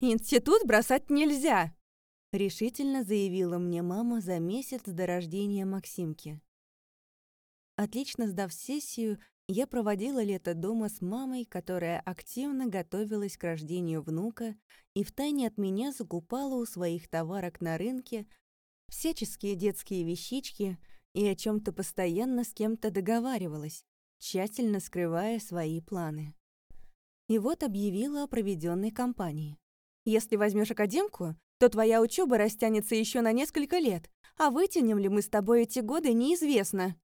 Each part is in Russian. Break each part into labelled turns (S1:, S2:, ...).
S1: Институт бросать нельзя!» Решительно заявила мне мама за месяц до рождения Максимки. Отлично сдав сессию, я проводила лето дома с мамой, которая активно готовилась к рождению внука и втайне от меня закупала у своих товарок на рынке всяческие детские вещички и о чем то постоянно с кем-то договаривалась, тщательно скрывая свои планы. И вот объявила о проведенной кампании. «Если возьмешь академку, то твоя учеба растянется еще на несколько лет, а вытянем ли мы с тобой эти годы, неизвестно».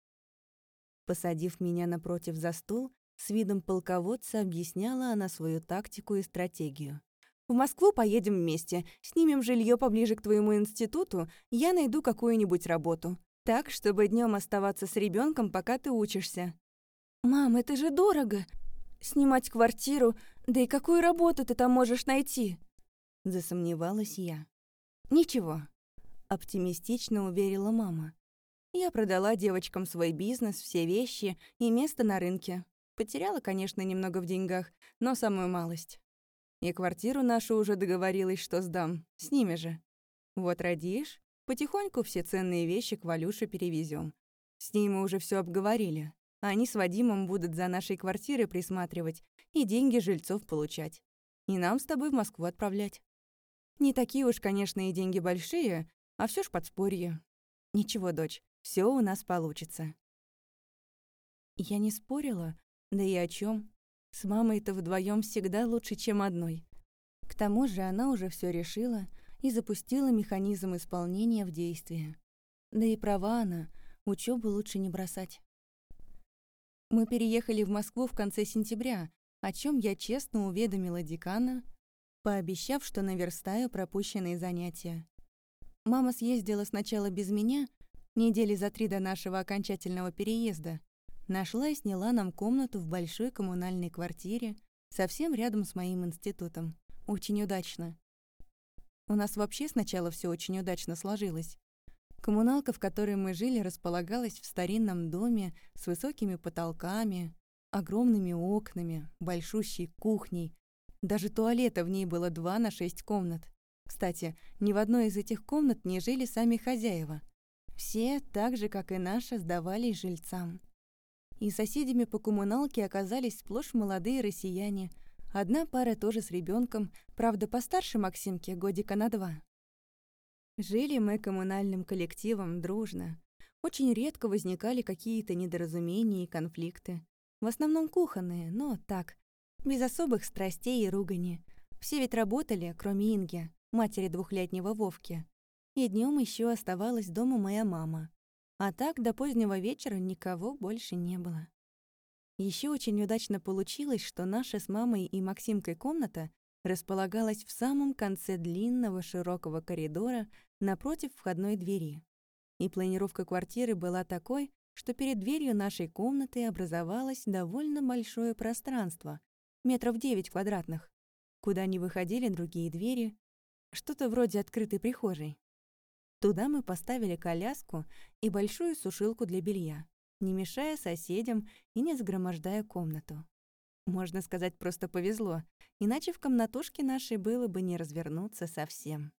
S1: Посадив меня напротив за стол, с видом полководца объясняла она свою тактику и стратегию. В Москву поедем вместе, снимем жилье поближе к твоему институту, я найду какую-нибудь работу. Так, чтобы днем оставаться с ребенком, пока ты учишься. Мам, это же дорого. Снимать квартиру, да и какую работу ты там можешь найти? Засомневалась я. Ничего, оптимистично уверила мама. Я продала девочкам свой бизнес, все вещи и место на рынке. Потеряла, конечно, немного в деньгах, но самую малость. И квартиру нашу уже договорилась, что сдам. С ними же. Вот родишь, потихоньку все ценные вещи к Валюше перевезем. С ней мы уже все обговорили. Они с Вадимом будут за нашей квартирой присматривать и деньги жильцов получать. И нам с тобой в Москву отправлять. Не такие уж, конечно, и деньги большие, а все ж подспорье. Ничего, дочь, все у нас получится. Я не спорила, да и о чем. С мамой-то вдвоем всегда лучше, чем одной. К тому же она уже все решила и запустила механизм исполнения в действие. Да и права она, учебу лучше не бросать. Мы переехали в Москву в конце сентября, о чем я честно уведомила декана, пообещав, что наверстаю пропущенные занятия. Мама съездила сначала без меня, недели за три до нашего окончательного переезда, Нашла и сняла нам комнату в большой коммунальной квартире, совсем рядом с моим институтом. Очень удачно. У нас вообще сначала все очень удачно сложилось. Коммуналка, в которой мы жили, располагалась в старинном доме с высокими потолками, огромными окнами, большущей кухней. Даже туалета в ней было два на шесть комнат. Кстати, ни в одной из этих комнат не жили сами хозяева. Все, так же, как и наши, сдавались жильцам. И соседями по коммуналке оказались сплошь молодые россияне. Одна пара тоже с ребенком, правда, постарше Максимки, годика на два. Жили мы коммунальным коллективом дружно. Очень редко возникали какие-то недоразумения и конфликты. В основном кухонные, но так, без особых страстей и ругани. Все ведь работали, кроме Инги, матери двухлетнего Вовки. И днем еще оставалась дома моя мама. А так до позднего вечера никого больше не было. Еще очень удачно получилось, что наша с мамой и Максимкой комната располагалась в самом конце длинного широкого коридора напротив входной двери. И планировка квартиры была такой, что перед дверью нашей комнаты образовалось довольно большое пространство, метров девять квадратных, куда не выходили другие двери, что-то вроде открытой прихожей. Туда мы поставили коляску и большую сушилку для белья, не мешая соседям и не загромождая комнату. Можно сказать, просто повезло, иначе в комнатушке нашей было бы не развернуться совсем.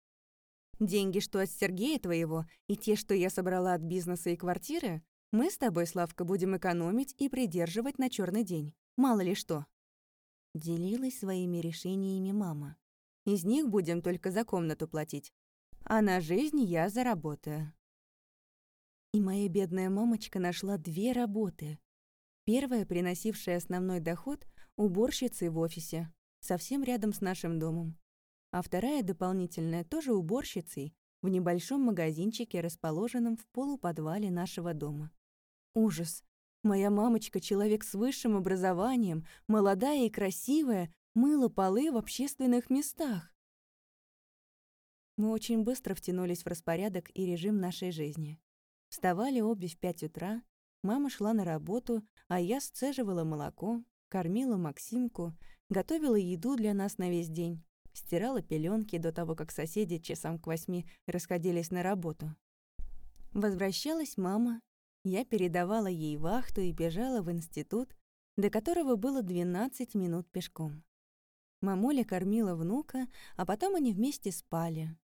S1: Деньги, что от Сергея твоего, и те, что я собрала от бизнеса и квартиры, мы с тобой, Славка, будем экономить и придерживать на черный день. Мало ли что. Делилась своими решениями мама. Из них будем только за комнату платить, а на жизнь я заработаю. И моя бедная мамочка нашла две работы. Первая, приносившая основной доход, уборщицей в офисе, совсем рядом с нашим домом. А вторая, дополнительная, тоже уборщицей, в небольшом магазинчике, расположенном в полуподвале нашего дома. Ужас! Моя мамочка, человек с высшим образованием, молодая и красивая, мыла полы в общественных местах. Мы очень быстро втянулись в распорядок и режим нашей жизни. Вставали обе в пять утра, мама шла на работу, а я сцеживала молоко, кормила Максимку, готовила еду для нас на весь день, стирала пеленки до того, как соседи часам к восьми расходились на работу. Возвращалась мама, я передавала ей вахту и бежала в институт, до которого было 12 минут пешком. Мамуля кормила внука, а потом они вместе спали.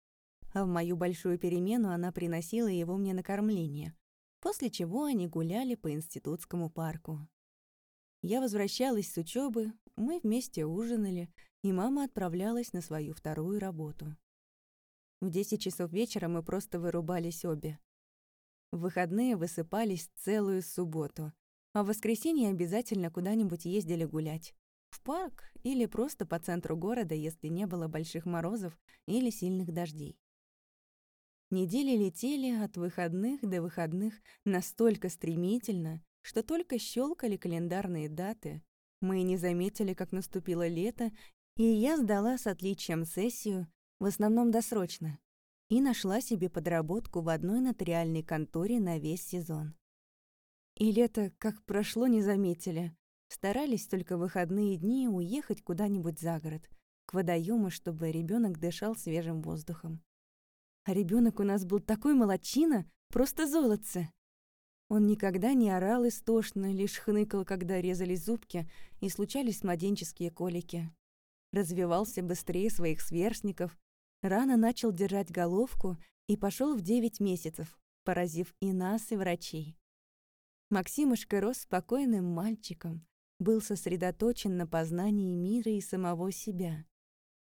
S1: А в мою большую перемену она приносила его мне на кормление, после чего они гуляли по институтскому парку. Я возвращалась с учебы, мы вместе ужинали, и мама отправлялась на свою вторую работу. В 10 часов вечера мы просто вырубались обе. В выходные высыпались целую субботу, а в воскресенье обязательно куда-нибудь ездили гулять. В парк или просто по центру города, если не было больших морозов или сильных дождей. Недели летели от выходных до выходных настолько стремительно, что только щелкали календарные даты. Мы не заметили, как наступило лето, и я сдала с отличием сессию, в основном досрочно, и нашла себе подработку в одной нотариальной конторе на весь сезон. И лето, как прошло, не заметили. Старались только выходные дни уехать куда-нибудь за город, к водоему, чтобы ребенок дышал свежим воздухом. А ребенок у нас был такой молочина, просто золотце. Он никогда не орал истошно, лишь хныкал, когда резались зубки и случались младенческие колики. Развивался быстрее своих сверстников, рано начал держать головку и пошел в девять месяцев, поразив и нас, и врачей. Максимушка рос спокойным мальчиком, был сосредоточен на познании мира и самого себя.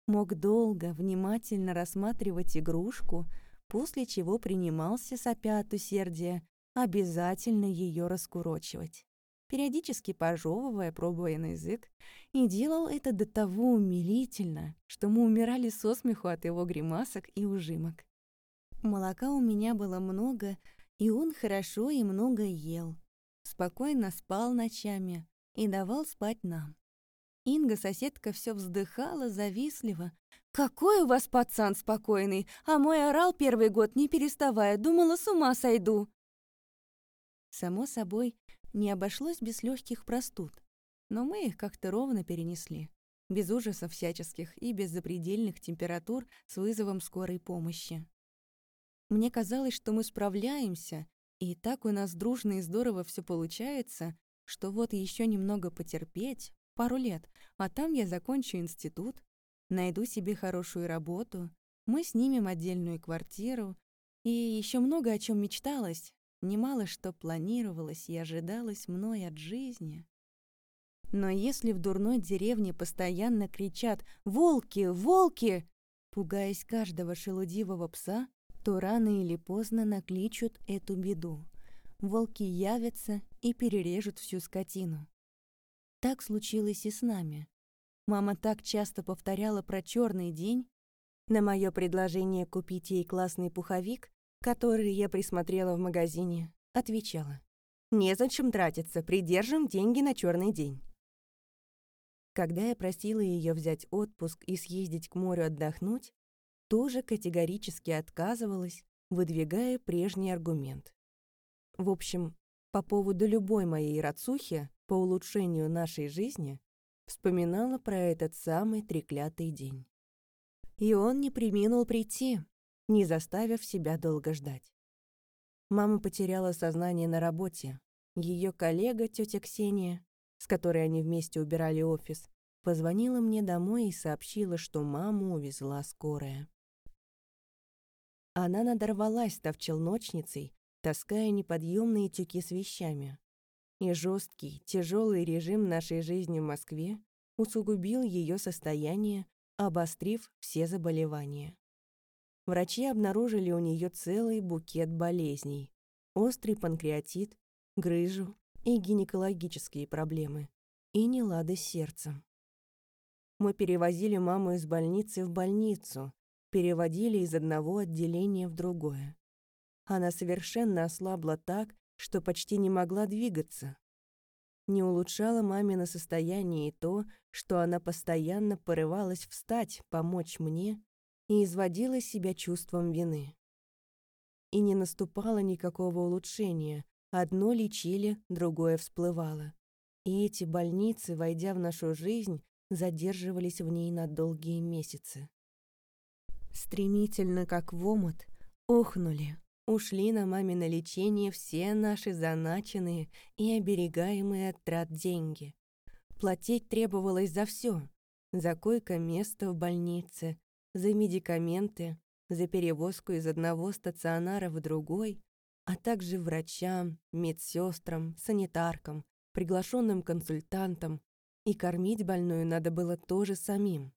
S1: Мог долго, внимательно рассматривать игрушку, после чего принимался, сопя от усердия, обязательно ее раскурочивать, периодически пожевывая, пробуя на язык, и делал это до того умилительно, что мы умирали со смеху от его гримасок и ужимок. Молока у меня было много, и он хорошо и много ел. Спокойно спал ночами и давал спать нам. Инга, соседка, все вздыхала завистливо. «Какой у вас пацан спокойный, а мой орал первый год, не переставая, думала, с ума сойду!» Само собой, не обошлось без легких простуд, но мы их как-то ровно перенесли, без ужасов всяческих и без запредельных температур с вызовом скорой помощи. Мне казалось, что мы справляемся, и так у нас дружно и здорово все получается, что вот еще немного потерпеть, пару лет, а там я закончу институт, найду себе хорошую работу, мы снимем отдельную квартиру, и еще много о чем мечталось, немало что планировалось и ожидалось мной от жизни. Но если в дурной деревне постоянно кричат «Волки! Волки!», пугаясь каждого шелудивого пса, то рано или поздно накличут эту беду. Волки явятся и перережут всю скотину. Так случилось и с нами. Мама так часто повторяла про черный день. На мое предложение купить ей классный пуховик, который я присмотрела в магазине, отвечала. «Незачем тратиться, придержим деньги на черный день». Когда я просила ее взять отпуск и съездить к морю отдохнуть, тоже категорически отказывалась, выдвигая прежний аргумент. В общем, по поводу любой моей рацухи по улучшению нашей жизни вспоминала про этот самый треклятый день. И он не приминул прийти, не заставив себя долго ждать. Мама потеряла сознание на работе. Ее коллега, тетя Ксения, с которой они вместе убирали офис, позвонила мне домой и сообщила, что маму увезла скорая. Она надорвалась, став челночницей, таская неподъемные тюки с вещами. И жесткий, тяжелый режим нашей жизни в Москве усугубил ее состояние, обострив все заболевания. Врачи обнаружили у нее целый букет болезней. Острый панкреатит, грыжу и гинекологические проблемы. И нелады с сердцем. Мы перевозили маму из больницы в больницу, переводили из одного отделения в другое. Она совершенно ослабла так, что почти не могла двигаться. Не улучшало мамино состояние и то, что она постоянно порывалась встать, помочь мне и изводила себя чувством вины. И не наступало никакого улучшения, одно лечили, другое всплывало. И эти больницы, войдя в нашу жизнь, задерживались в ней на долгие месяцы. Стремительно, как в омут, охнули, Ушли на мамино лечение все наши заначенные и оберегаемые от трат деньги. Платить требовалось за все, за койко-место в больнице, за медикаменты, за перевозку из одного стационара в другой, а также врачам, медсестрам, санитаркам, приглашенным консультантам, и кормить больную надо было тоже самим.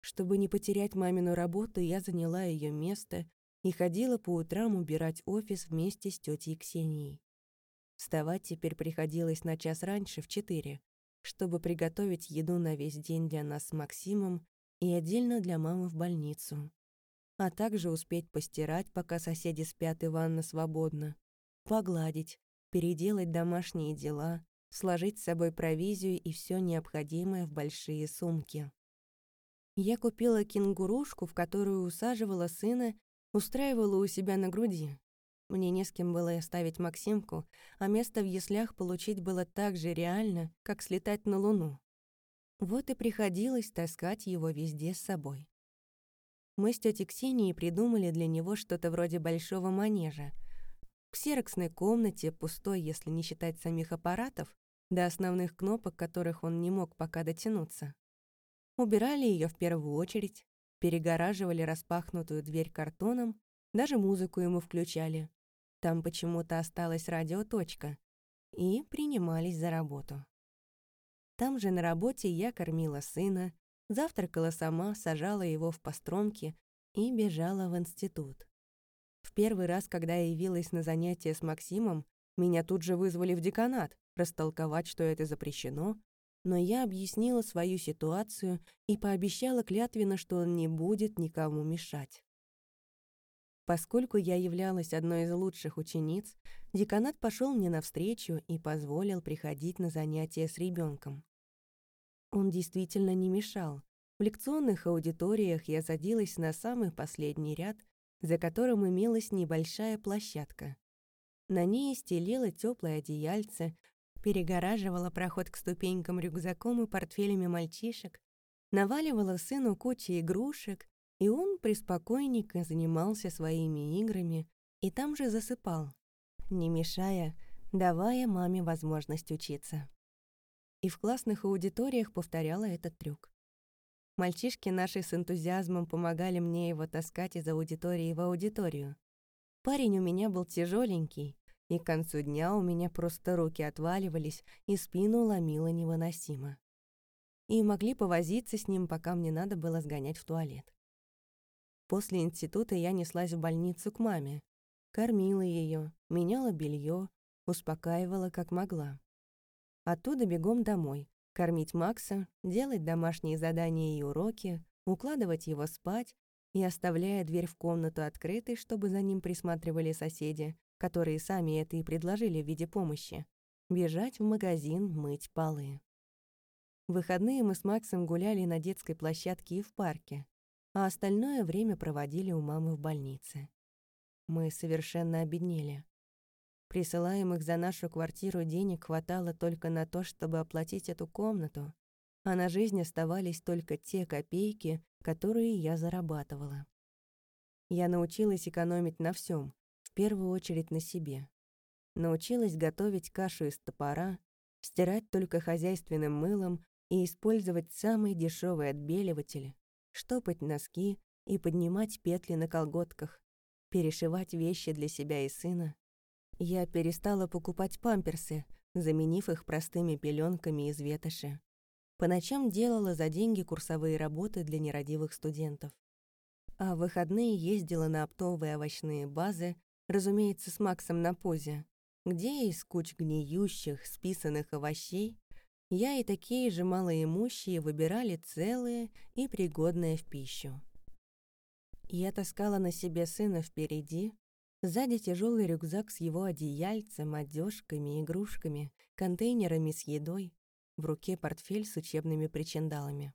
S1: Чтобы не потерять мамину работу, я заняла ее место и ходила по утрам убирать офис вместе с тетей Ксенией. Вставать теперь приходилось на час раньше, в четыре, чтобы приготовить еду на весь день для нас с Максимом и отдельно для мамы в больницу. А также успеть постирать, пока соседи спят и ванна свободна, погладить, переделать домашние дела, сложить с собой провизию и все необходимое в большие сумки. Я купила кенгурушку, в которую усаживала сына, устраивала у себя на груди. Мне не с кем было оставить Максимку, а место в яслях получить было так же реально, как слетать на Луну. Вот и приходилось таскать его везде с собой. Мы с тетей Ксенией придумали для него что-то вроде большого манежа. В ксероксной комнате, пустой, если не считать самих аппаратов, до основных кнопок, которых он не мог пока дотянуться. Убирали ее в первую очередь, перегораживали распахнутую дверь картоном, даже музыку ему включали. Там почему-то осталась радиоточка. И принимались за работу. Там же на работе я кормила сына, завтракала сама, сажала его в постромки и бежала в институт. В первый раз, когда я явилась на занятия с Максимом, меня тут же вызвали в деканат, растолковать, что это запрещено, но я объяснила свою ситуацию и пообещала клятвенно, что он не будет никому мешать. Поскольку я являлась одной из лучших учениц, деканат пошел мне навстречу и позволил приходить на занятия с ребенком. Он действительно не мешал. В лекционных аудиториях я садилась на самый последний ряд, за которым имелась небольшая площадка. На ней стелила теплое одеяльце, перегораживала проход к ступенькам рюкзаком и портфелями мальчишек, наваливала сыну кучу игрушек, и он преспокойненько занимался своими играми и там же засыпал, не мешая, давая маме возможность учиться. И в классных аудиториях повторяла этот трюк. Мальчишки наши с энтузиазмом помогали мне его таскать из аудитории в аудиторию. Парень у меня был тяжеленький, и к концу дня у меня просто руки отваливались, и спину ломило невыносимо. И могли повозиться с ним, пока мне надо было сгонять в туалет. После института я неслась в больницу к маме. Кормила ее, меняла белье, успокаивала как могла. Оттуда бегом домой, кормить Макса, делать домашние задания и уроки, укладывать его спать и оставляя дверь в комнату открытой, чтобы за ним присматривали соседи, которые сами это и предложили в виде помощи, бежать в магазин мыть полы. В выходные мы с Максом гуляли на детской площадке и в парке, а остальное время проводили у мамы в больнице. Мы совершенно обеднели. Присылаемых за нашу квартиру денег хватало только на то, чтобы оплатить эту комнату, а на жизнь оставались только те копейки, которые я зарабатывала. Я научилась экономить на всем, первую очередь на себе. Научилась готовить кашу из топора, стирать только хозяйственным мылом и использовать самый дешевый отбеливатель, штопать носки и поднимать петли на колготках, перешивать вещи для себя и сына. Я перестала покупать памперсы, заменив их простыми пеленками из ветоши. По ночам делала за деньги курсовые работы для нерадивых студентов. А в выходные ездила на оптовые овощные базы разумеется, с Максом на позе, где из куч гниющих, списанных овощей я и такие же малоимущие выбирали целые и пригодные в пищу. Я таскала на себе сына впереди, сзади тяжелый рюкзак с его одеяльцем, одежками, игрушками, контейнерами с едой, в руке портфель с учебными причиндалами.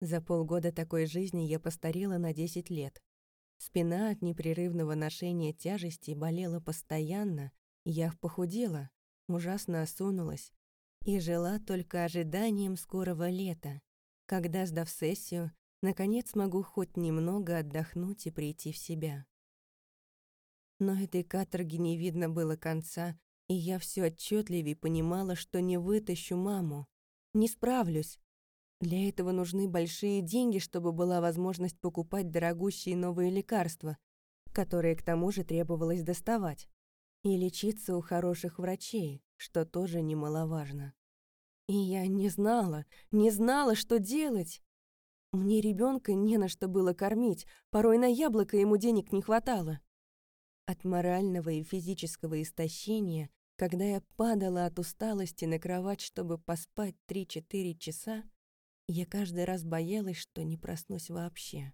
S1: За полгода такой жизни я постарела на 10 лет, Спина от непрерывного ношения тяжести болела постоянно, я похудела, ужасно осунулась и жила только ожиданием скорого лета, когда, сдав сессию, наконец смогу хоть немного отдохнуть и прийти в себя. Но этой каторги не видно было конца, и я все отчетливее понимала, что не вытащу маму, не справлюсь, Для этого нужны большие деньги, чтобы была возможность покупать дорогущие новые лекарства, которые к тому же требовалось доставать, и лечиться у хороших врачей, что тоже немаловажно. И я не знала, не знала, что делать. Мне ребенка не на что было кормить, порой на яблоко ему денег не хватало. От морального и физического истощения, когда я падала от усталости на кровать, чтобы поспать 3-4 часа, я каждый раз боялась, что не проснусь вообще.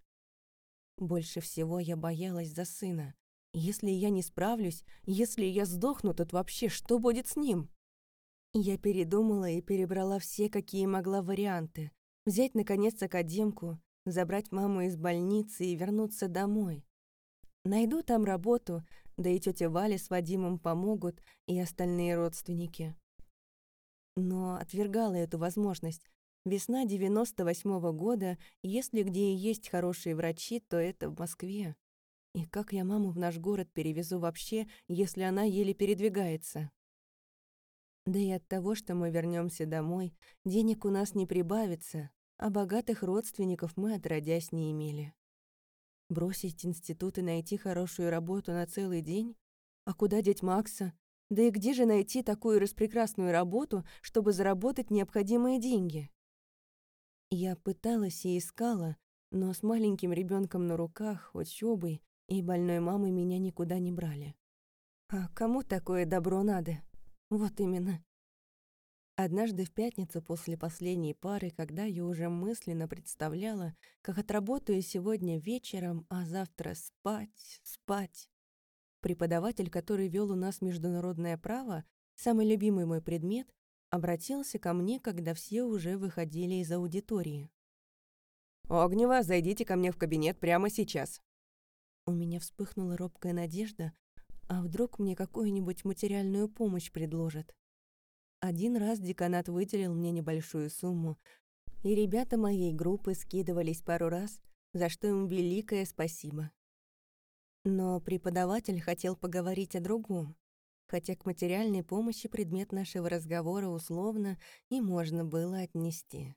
S1: Больше всего я боялась за сына. Если я не справлюсь, если я сдохну, то вообще что будет с ним? Я передумала и перебрала все, какие могла варианты. Взять, наконец, академку, забрать маму из больницы и вернуться домой. Найду там работу, да и тетя Валя с Вадимом помогут, и остальные родственники. Но отвергала эту возможность. Весна 98-го года, если где и есть хорошие врачи, то это в Москве. И как я маму в наш город перевезу вообще, если она еле передвигается? Да и от того, что мы вернемся домой, денег у нас не прибавится, а богатых родственников мы отродясь не имели. Бросить институт и найти хорошую работу на целый день? А куда деть Макса? Да и где же найти такую распрекрасную работу, чтобы заработать необходимые деньги? Я пыталась и искала, но с маленьким ребенком на руках, учёбой и больной мамой меня никуда не брали. А кому такое добро надо? Вот именно. Однажды в пятницу после последней пары, когда я уже мысленно представляла, как отработаю сегодня вечером, а завтра спать, спать. Преподаватель, который вел у нас международное право, самый любимый мой предмет, обратился ко мне, когда все уже выходили из аудитории.
S2: «Огнева, зайдите ко мне в кабинет прямо сейчас».
S1: У меня вспыхнула робкая надежда, а вдруг мне какую-нибудь материальную помощь предложат? Один раз деканат выделил мне небольшую сумму, и ребята моей группы скидывались пару раз, за что им великое спасибо. Но преподаватель хотел поговорить о другом, хотя к материальной помощи предмет нашего разговора условно и можно было отнести.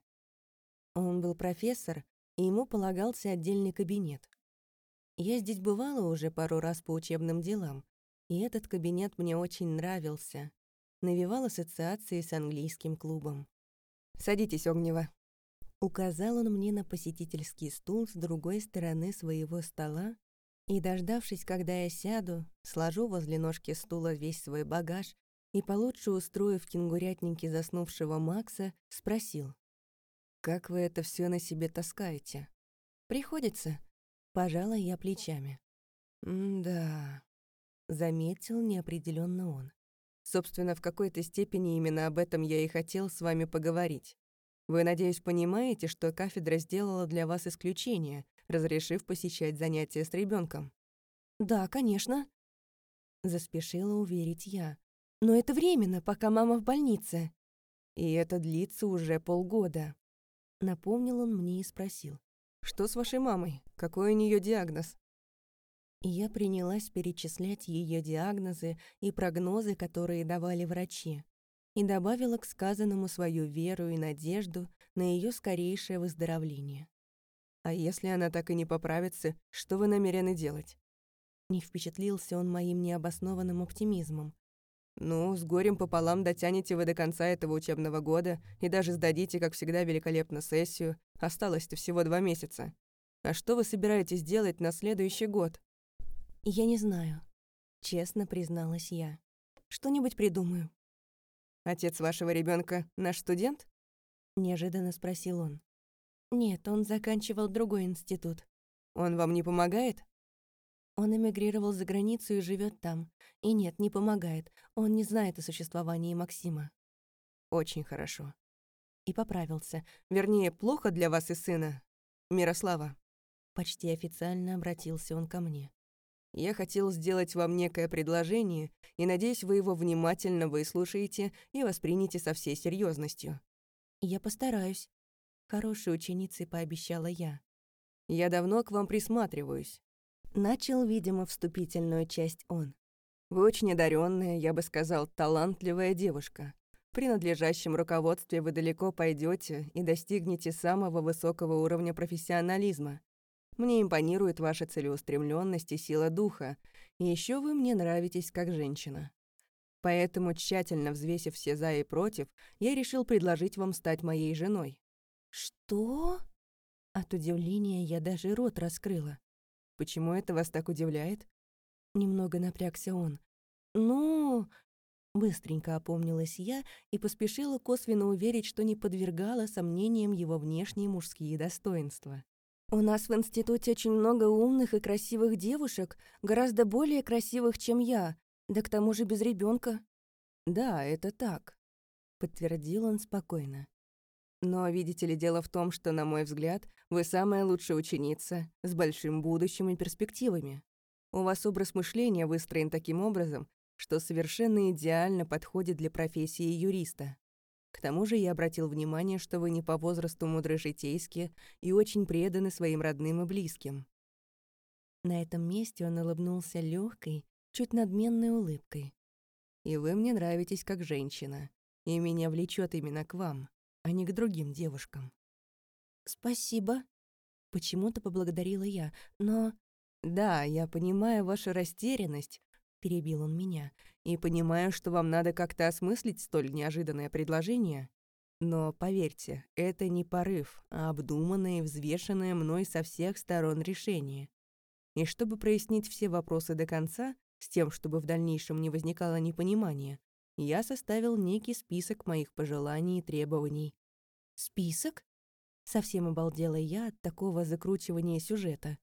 S1: Он был профессор, и ему полагался отдельный кабинет. Я здесь бывала уже пару раз по учебным делам, и этот кабинет мне очень нравился. Навевал ассоциации с английским клубом.
S2: «Садитесь, Огнева».
S1: Указал он мне на посетительский стул с другой стороны своего стола, и, дождавшись, когда я сяду, сложу возле ножки стула весь свой багаж и, получше устроив кенгурятники заснувшего Макса, спросил. «Как вы это все на себе таскаете?» «Приходится». Пожала я плечами.
S2: «Да»,
S1: Заметил неопределенно он.
S2: Собственно, в какой-то степени именно об этом я и хотел с вами поговорить. Вы, надеюсь, понимаете, что кафедра сделала для вас исключение, разрешив посещать занятия с ребенком.
S1: «Да, конечно», — заспешила уверить я. «Но это временно, пока мама в больнице».
S2: «И это длится уже полгода», —
S1: напомнил он мне и спросил.
S2: «Что с вашей мамой? Какой у нее диагноз?»
S1: И я принялась перечислять ее диагнозы и прогнозы, которые давали врачи, и добавила к сказанному свою веру и надежду на ее скорейшее выздоровление.
S2: «А если она так и не поправится, что вы намерены делать?»
S1: Не впечатлился он моим необоснованным оптимизмом.
S2: «Ну, с горем пополам дотянете вы до конца этого учебного года и даже сдадите, как всегда, великолепно сессию. Осталось-то всего два месяца. А что вы собираетесь делать на следующий год?»
S1: «Я не знаю», — честно призналась я. «Что-нибудь придумаю».
S2: «Отец вашего ребенка наш студент?»
S1: — неожиданно спросил он. «Нет, он заканчивал другой институт».
S2: «Он вам не помогает?»
S1: Он эмигрировал за границу и живет там. И нет, не помогает. Он не знает о существовании Максима.
S2: Очень хорошо.
S1: И поправился.
S2: Вернее, плохо для вас и сына. Мирослава.
S1: Почти официально обратился он ко мне.
S2: Я хотел сделать вам некое предложение, и надеюсь, вы его внимательно выслушаете и воспримете со всей серьезностью.
S1: Я постараюсь. Хорошей ученицей пообещала я.
S2: Я давно к вам присматриваюсь.
S1: Начал, видимо, вступительную часть он.
S2: Вы очень одаренная, я бы сказал, талантливая девушка. При надлежащем руководстве вы далеко пойдете и достигнете самого высокого уровня профессионализма. Мне импонирует ваша целеустремленность и сила духа, и еще вы мне нравитесь как женщина. Поэтому, тщательно взвесив все «за» и «против», я решил предложить вам стать моей женой».
S1: «Что?» От удивления я даже рот раскрыла.
S2: «Почему это вас так удивляет?»
S1: Немного напрягся он. «Ну, Быстренько опомнилась я и поспешила косвенно уверить, что не подвергала сомнениям его внешние мужские достоинства. «У нас в институте очень много умных и красивых девушек, гораздо более красивых, чем я, да к тому же без ребенка.
S2: «Да, это так», — подтвердил он спокойно. «Но видите ли, дело в том, что, на мой взгляд, вы самая лучшая ученица с большим будущим и перспективами. У вас образ мышления выстроен таким образом, что совершенно идеально подходит для профессии юриста. К тому же я обратил внимание, что вы не по возрасту мудры житейски и очень преданы своим родным и близким.
S1: На этом месте он улыбнулся легкой, чуть надменной улыбкой.
S2: И вы мне нравитесь как женщина, и меня влечет именно к вам, а не к другим девушкам.
S1: Спасибо. Почему-то поблагодарила я, но...
S2: Да, я понимаю вашу растерянность, перебил он меня, «и понимаю, что вам надо как-то осмыслить столь неожиданное предложение. Но поверьте, это не порыв, а обдуманное и взвешенное мной со всех сторон решение. И чтобы прояснить все вопросы до конца, с тем, чтобы в дальнейшем не возникало непонимания, я составил некий список моих пожеланий и требований.
S1: «Список?» Совсем обалдела я от такого закручивания сюжета.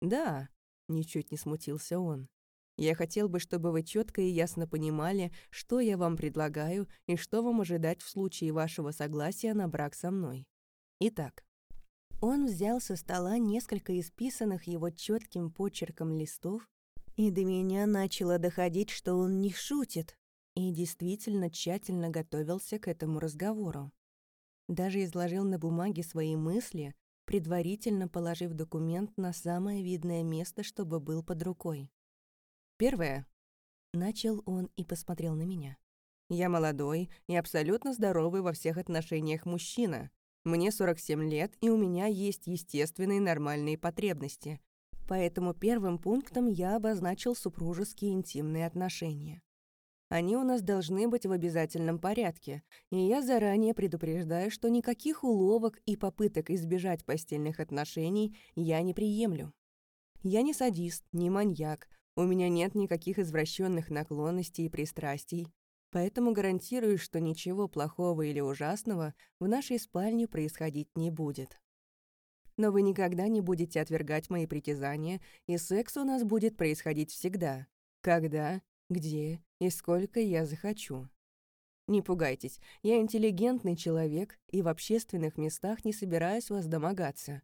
S2: «Да», — ничуть не смутился он. Я хотел бы, чтобы вы четко и ясно понимали, что я вам предлагаю и что вам ожидать в случае вашего согласия на брак со мной. Итак,
S1: он взял со стола несколько исписанных его четким почерком листов, и до меня начало доходить, что он не шутит, и действительно тщательно готовился к этому разговору. Даже изложил на бумаге свои мысли, предварительно положив документ на самое видное место, чтобы был под рукой.
S2: Первое.
S1: Начал он и посмотрел на меня.
S2: Я молодой и абсолютно здоровый во всех отношениях мужчина. Мне 47 лет, и у меня есть естественные нормальные потребности. Поэтому первым пунктом я обозначил супружеские интимные отношения. Они у нас должны быть в обязательном порядке, и я заранее предупреждаю, что никаких уловок и попыток избежать постельных отношений я не приемлю. Я не садист, не маньяк, у меня нет никаких извращенных наклонностей и пристрастий, поэтому гарантирую, что ничего плохого или ужасного в нашей спальне происходить не будет. Но вы никогда не будете отвергать мои притязания, и секс у нас будет происходить всегда. Когда, где и сколько я захочу. Не пугайтесь, я интеллигентный человек и в общественных местах не собираюсь вас домогаться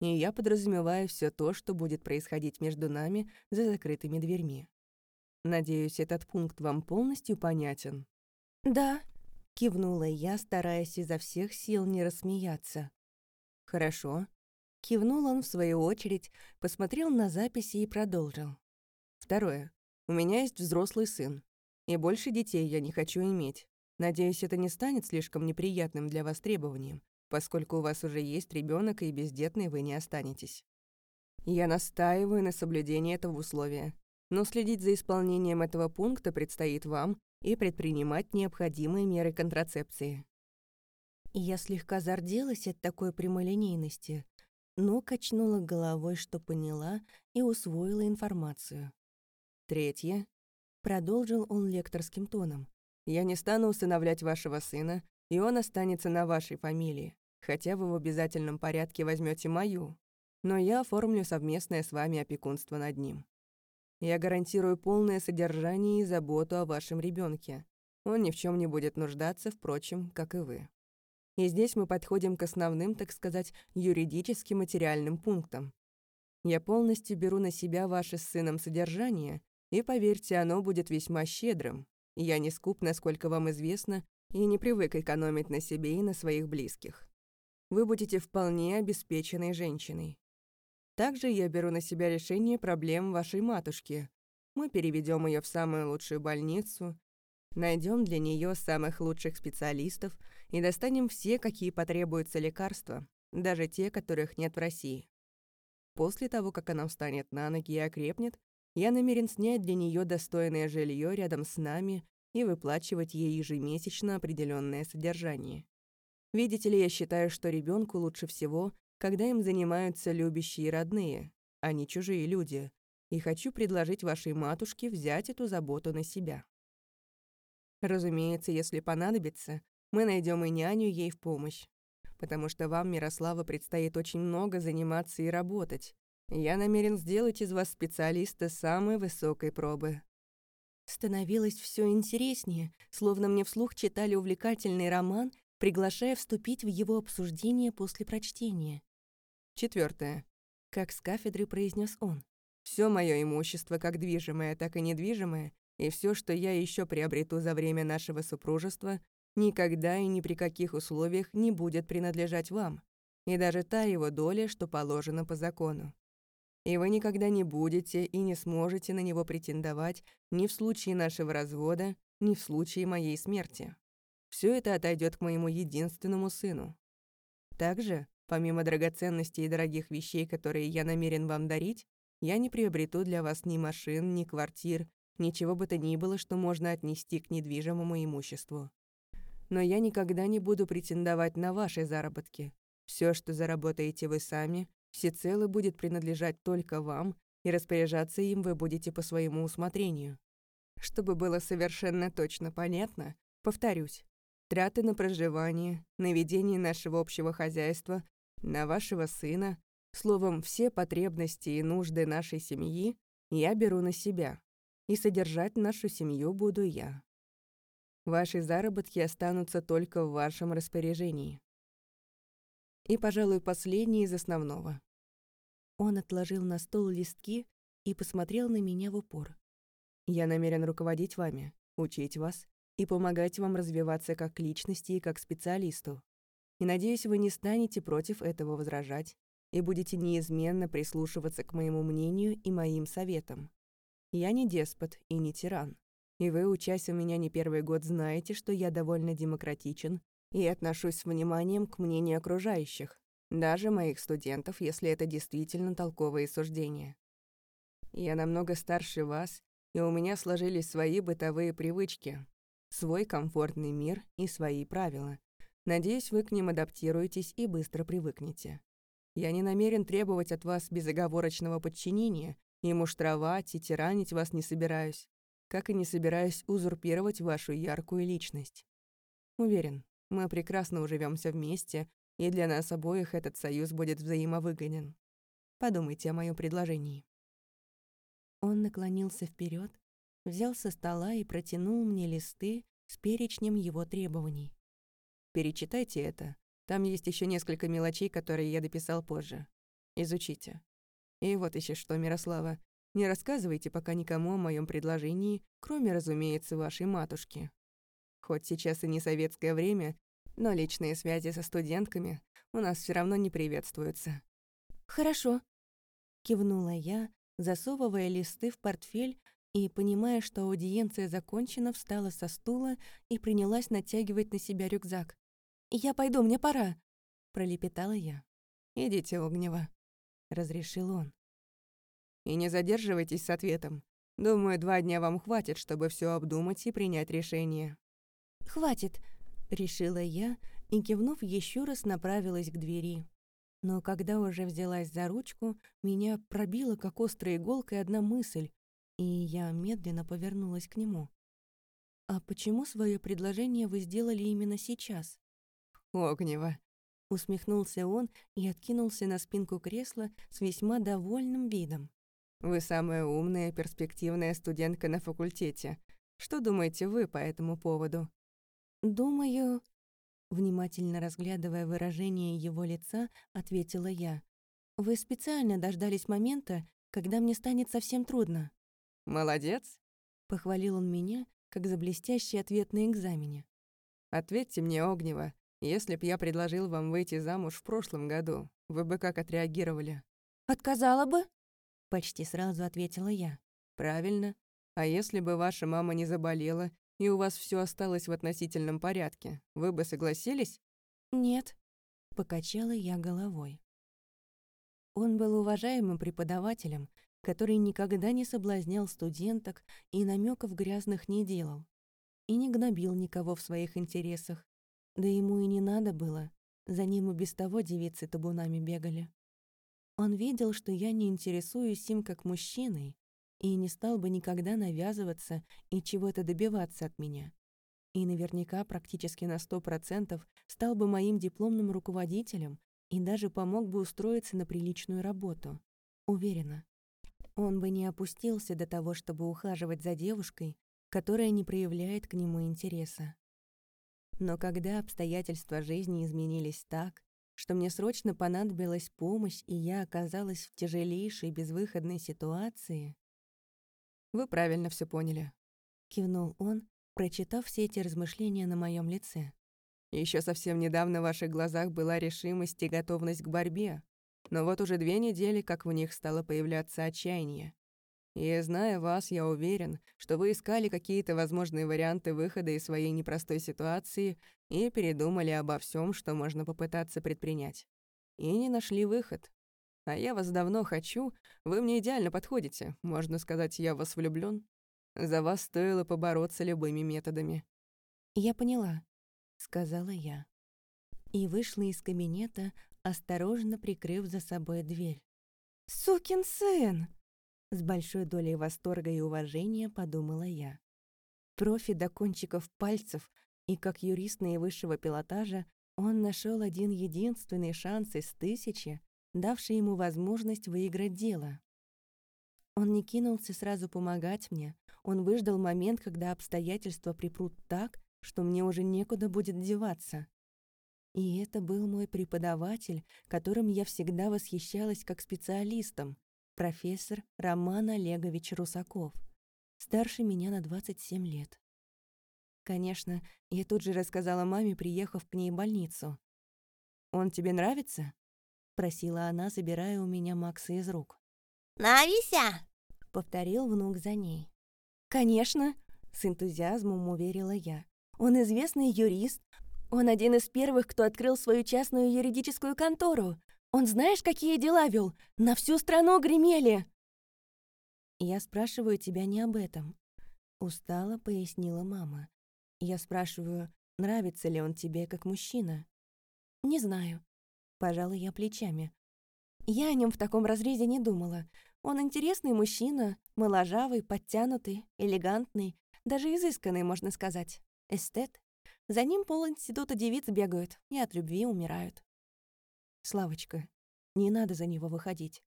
S2: и я подразумеваю все то, что будет происходить между нами за закрытыми дверьми. Надеюсь, этот пункт вам полностью понятен?»
S1: «Да», — кивнула я, стараясь изо всех сил не рассмеяться.
S2: «Хорошо».
S1: Кивнул он в свою очередь, посмотрел на записи и продолжил.
S2: «Второе. У меня есть взрослый сын, и больше детей я не хочу иметь. Надеюсь, это не станет слишком неприятным для вас требованием, поскольку у вас уже есть ребенок и бездетный вы не останетесь. Я настаиваю на соблюдении этого условия, но следить за исполнением этого пункта предстоит вам и предпринимать необходимые меры контрацепции.
S1: Я слегка зарделась от такой прямолинейности, но качнула головой, что поняла и усвоила информацию.
S2: Третье.
S1: Продолжил он лекторским тоном.
S2: Я не стану усыновлять вашего сына, и он останется на вашей фамилии хотя вы в обязательном порядке возьмете мою, но я оформлю совместное с вами опекунство над ним. Я гарантирую полное содержание и заботу о вашем ребенке. Он ни в чем не будет нуждаться, впрочем, как и вы. И здесь мы подходим к основным, так сказать, юридически материальным пунктам. Я полностью беру на себя ваше с сыном содержание, и, поверьте, оно будет весьма щедрым. Я не скуп, насколько вам известно, и не привык экономить на себе и на своих близких вы будете вполне обеспеченной женщиной. Также я беру на себя решение проблем вашей матушки. Мы переведем ее в самую лучшую больницу. Найдем для нее самых лучших специалистов и достанем все, какие потребуются лекарства, даже те, которых нет в России. После того, как она встанет на ноги и окрепнет, я намерен снять для нее достойное жилье рядом с нами и выплачивать ей ежемесячно определенное содержание. Видите ли, я считаю, что ребенку лучше всего, когда им занимаются любящие родные, а не чужие люди, и хочу предложить вашей матушке взять эту заботу на себя. Разумеется, если понадобится, мы найдем и няню ей в помощь, потому что вам, Мирослава, предстоит очень много заниматься и работать. Я намерен сделать из вас специалиста самой высокой пробы».
S1: Становилось все интереснее, словно мне вслух читали увлекательный роман, приглашая вступить в его обсуждение после прочтения.
S2: Четвертое. Как с кафедры произнес он. Все мое имущество, как движимое, так и недвижимое, и все, что я еще приобрету за время нашего супружества, никогда и ни при каких условиях не будет принадлежать вам, и даже та его доля, что положена по закону. И вы никогда не будете и не сможете на него претендовать ни в случае нашего развода, ни в случае моей смерти. Все это отойдет к моему единственному сыну. Также, помимо драгоценностей и дорогих вещей, которые я намерен вам дарить, я не приобрету для вас ни машин, ни квартир, ничего бы то ни было, что можно отнести к недвижимому имуществу но я никогда не буду претендовать на ваши заработки. Все, что заработаете вы сами, всецело будет принадлежать только вам, и распоряжаться им вы будете по своему усмотрению. Чтобы было совершенно точно понятно, повторюсь, траты на проживание, на ведение нашего общего хозяйства, на вашего сына, словом, все потребности и нужды нашей семьи я беру на себя, и содержать нашу семью буду я. Ваши заработки останутся только в вашем распоряжении. И, пожалуй, последний из основного.
S1: Он отложил на стол листки и посмотрел на меня в упор.
S2: Я намерен руководить вами, учить вас и помогать вам развиваться как личности и как специалисту. И надеюсь, вы не станете против этого возражать и будете неизменно прислушиваться к моему мнению и моим советам. Я не деспот и не тиран. И вы, учась у меня не первый год, знаете, что я довольно демократичен и отношусь с вниманием к мнению окружающих, даже моих студентов, если это действительно толковые суждения. Я намного старше вас, и у меня сложились свои бытовые привычки, свой комфортный мир и свои правила. Надеюсь, вы к ним адаптируетесь и быстро привыкнете. Я не намерен требовать от вас безоговорочного подчинения, и муштровать, и тиранить вас не собираюсь как и не собираюсь узурпировать вашу яркую личность. Уверен, мы прекрасно уживемся вместе, и для нас обоих этот союз будет взаимовыгоден. Подумайте о моем предложении».
S1: Он наклонился вперед, взял со стола и протянул мне листы с перечнем его требований.
S2: «Перечитайте это. Там есть еще несколько мелочей, которые я дописал позже. Изучите. И вот еще что, Мирослава. Не рассказывайте пока никому о моем предложении, кроме, разумеется, вашей матушки. Хоть сейчас и не советское время, но личные связи со студентками у нас все равно не приветствуются.
S1: «Хорошо», — кивнула я, засовывая листы в портфель и, понимая, что аудиенция закончена, встала со стула и принялась натягивать на себя рюкзак. «Я пойду, мне пора», — пролепетала я.
S2: «Идите, Огнева», — разрешил он. И не задерживайтесь с ответом. Думаю, два дня вам хватит, чтобы все обдумать и принять решение».
S1: «Хватит», — решила я и, кивнув еще раз, направилась к двери. Но когда уже взялась за ручку, меня пробила как острой иголкой одна мысль, и я медленно повернулась к нему. «А почему свое предложение вы сделали именно сейчас?»
S2: «Огнево», —
S1: усмехнулся он и откинулся на спинку кресла с весьма довольным видом.
S2: Вы самая умная, перспективная студентка на факультете. Что думаете вы по этому поводу?
S1: Думаю, внимательно разглядывая выражение его лица, ответила я. Вы специально дождались момента, когда мне станет совсем трудно.
S2: Молодец,
S1: похвалил он меня, как за блестящий ответ на экзамене.
S2: Ответьте мне, Огнева, если б я предложил вам выйти замуж в прошлом году, вы бы как отреагировали?
S1: Отказала бы? Почти сразу ответила я.
S2: Правильно. А если бы ваша мама не заболела и у вас все осталось в относительном порядке, вы бы согласились?
S1: Нет, покачала я головой. Он был уважаемым преподавателем, который никогда не соблазнял студенток и намеков грязных не делал, и не гнобил никого в своих интересах, да ему и не надо было, за ним и без того девицы табунами бегали. Он видел, что я не интересуюсь им как мужчиной, и не стал бы никогда навязываться и чего-то добиваться от меня. И наверняка практически на сто процентов стал бы моим дипломным руководителем и даже помог бы устроиться на приличную работу. Уверена. Он бы не опустился до того, чтобы ухаживать за девушкой, которая не проявляет к нему интереса. Но когда обстоятельства жизни изменились так, что мне срочно понадобилась помощь, и я оказалась в тяжелейшей безвыходной ситуации...
S2: «Вы правильно все поняли», —
S1: кивнул он, прочитав все эти размышления на моем лице.
S2: Еще совсем недавно в ваших глазах была решимость и готовность к борьбе, но вот уже две недели, как в них стало появляться отчаяние. И, зная вас, я уверен, что вы искали какие-то возможные варианты выхода из своей непростой ситуации и передумали обо всем, что можно попытаться предпринять. И не нашли выход. А я вас давно хочу, вы мне идеально подходите. Можно сказать, я вас влюблён. За вас стоило побороться любыми методами.
S1: «Я поняла», — сказала я. И вышла из кабинета, осторожно прикрыв за собой дверь. «Сукин сын!» С большой долей восторга и уважения подумала я. Профи до кончиков пальцев, и как юрист наивысшего пилотажа он нашел один единственный шанс из тысячи, давший ему возможность выиграть дело. Он не кинулся сразу помогать мне, он выждал момент, когда обстоятельства припрут так, что мне уже некуда будет деваться. И это был мой преподаватель, которым я всегда восхищалась как специалистом, профессор Роман Олегович Русаков, старше меня на 27 лет. Конечно, я тут же рассказала маме, приехав к ней в больницу. «Он тебе нравится?» — просила она, забирая у меня Макса из рук.
S3: «Нравится?»
S1: — повторил внук за ней. «Конечно!» — с энтузиазмом уверила я. «Он известный юрист. Он один из первых, кто открыл свою частную юридическую контору. Он знаешь, какие дела вел? На всю страну гремели!» «Я спрашиваю тебя не об этом», — устало пояснила мама. «Я спрашиваю, нравится ли он тебе как мужчина?» «Не знаю», — пожала я плечами. «Я о нем в таком разрезе не думала. Он интересный мужчина, моложавый, подтянутый, элегантный, даже изысканный, можно сказать. Эстет. За ним пол института девиц бегают и от любви умирают. Славочка, не надо за него выходить.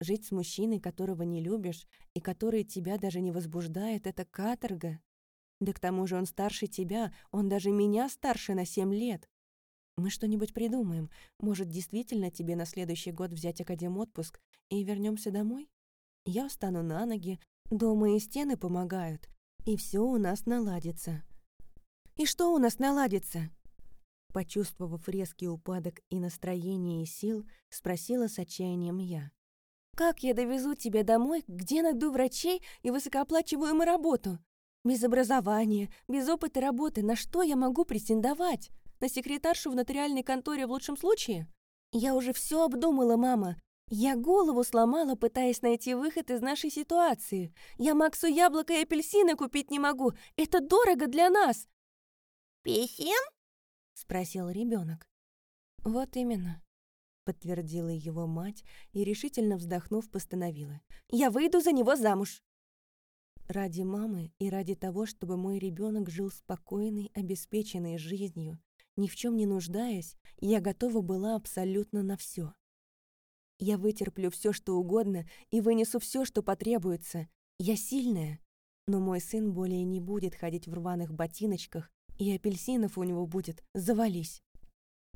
S1: Жить с мужчиной, которого не любишь, и который тебя даже не возбуждает, это каторга. Да к тому же он старше тебя, он даже меня старше на семь лет. Мы что-нибудь придумаем. Может, действительно тебе на следующий год взять академ-отпуск и вернемся домой? Я встану на ноги, дома и стены помогают, и все у нас наладится. И что у нас наладится? Почувствовав резкий упадок и настроение, и сил, спросила с отчаянием я. «Как я довезу тебя домой, где найду врачей и высокооплачиваемую работу? Без образования, без опыта работы, на что я могу претендовать? На секретаршу в нотариальной конторе в лучшем случае? Я уже все обдумала, мама. Я голову сломала, пытаясь найти выход из нашей ситуации. Я Максу яблоко и апельсины купить не могу. Это дорого для нас.
S3: Песен?
S1: спросил ребенок. Вот именно, подтвердила его мать и решительно вздохнув постановила: "Я выйду за него замуж". Ради мамы и ради того, чтобы мой ребенок жил спокойной, обеспеченной жизнью, ни в чем не нуждаясь, я готова была абсолютно на все. Я вытерплю все, что угодно, и вынесу все, что потребуется. Я сильная, но мой сын более не будет ходить в рваных ботиночках и апельсинов у него будет, завались.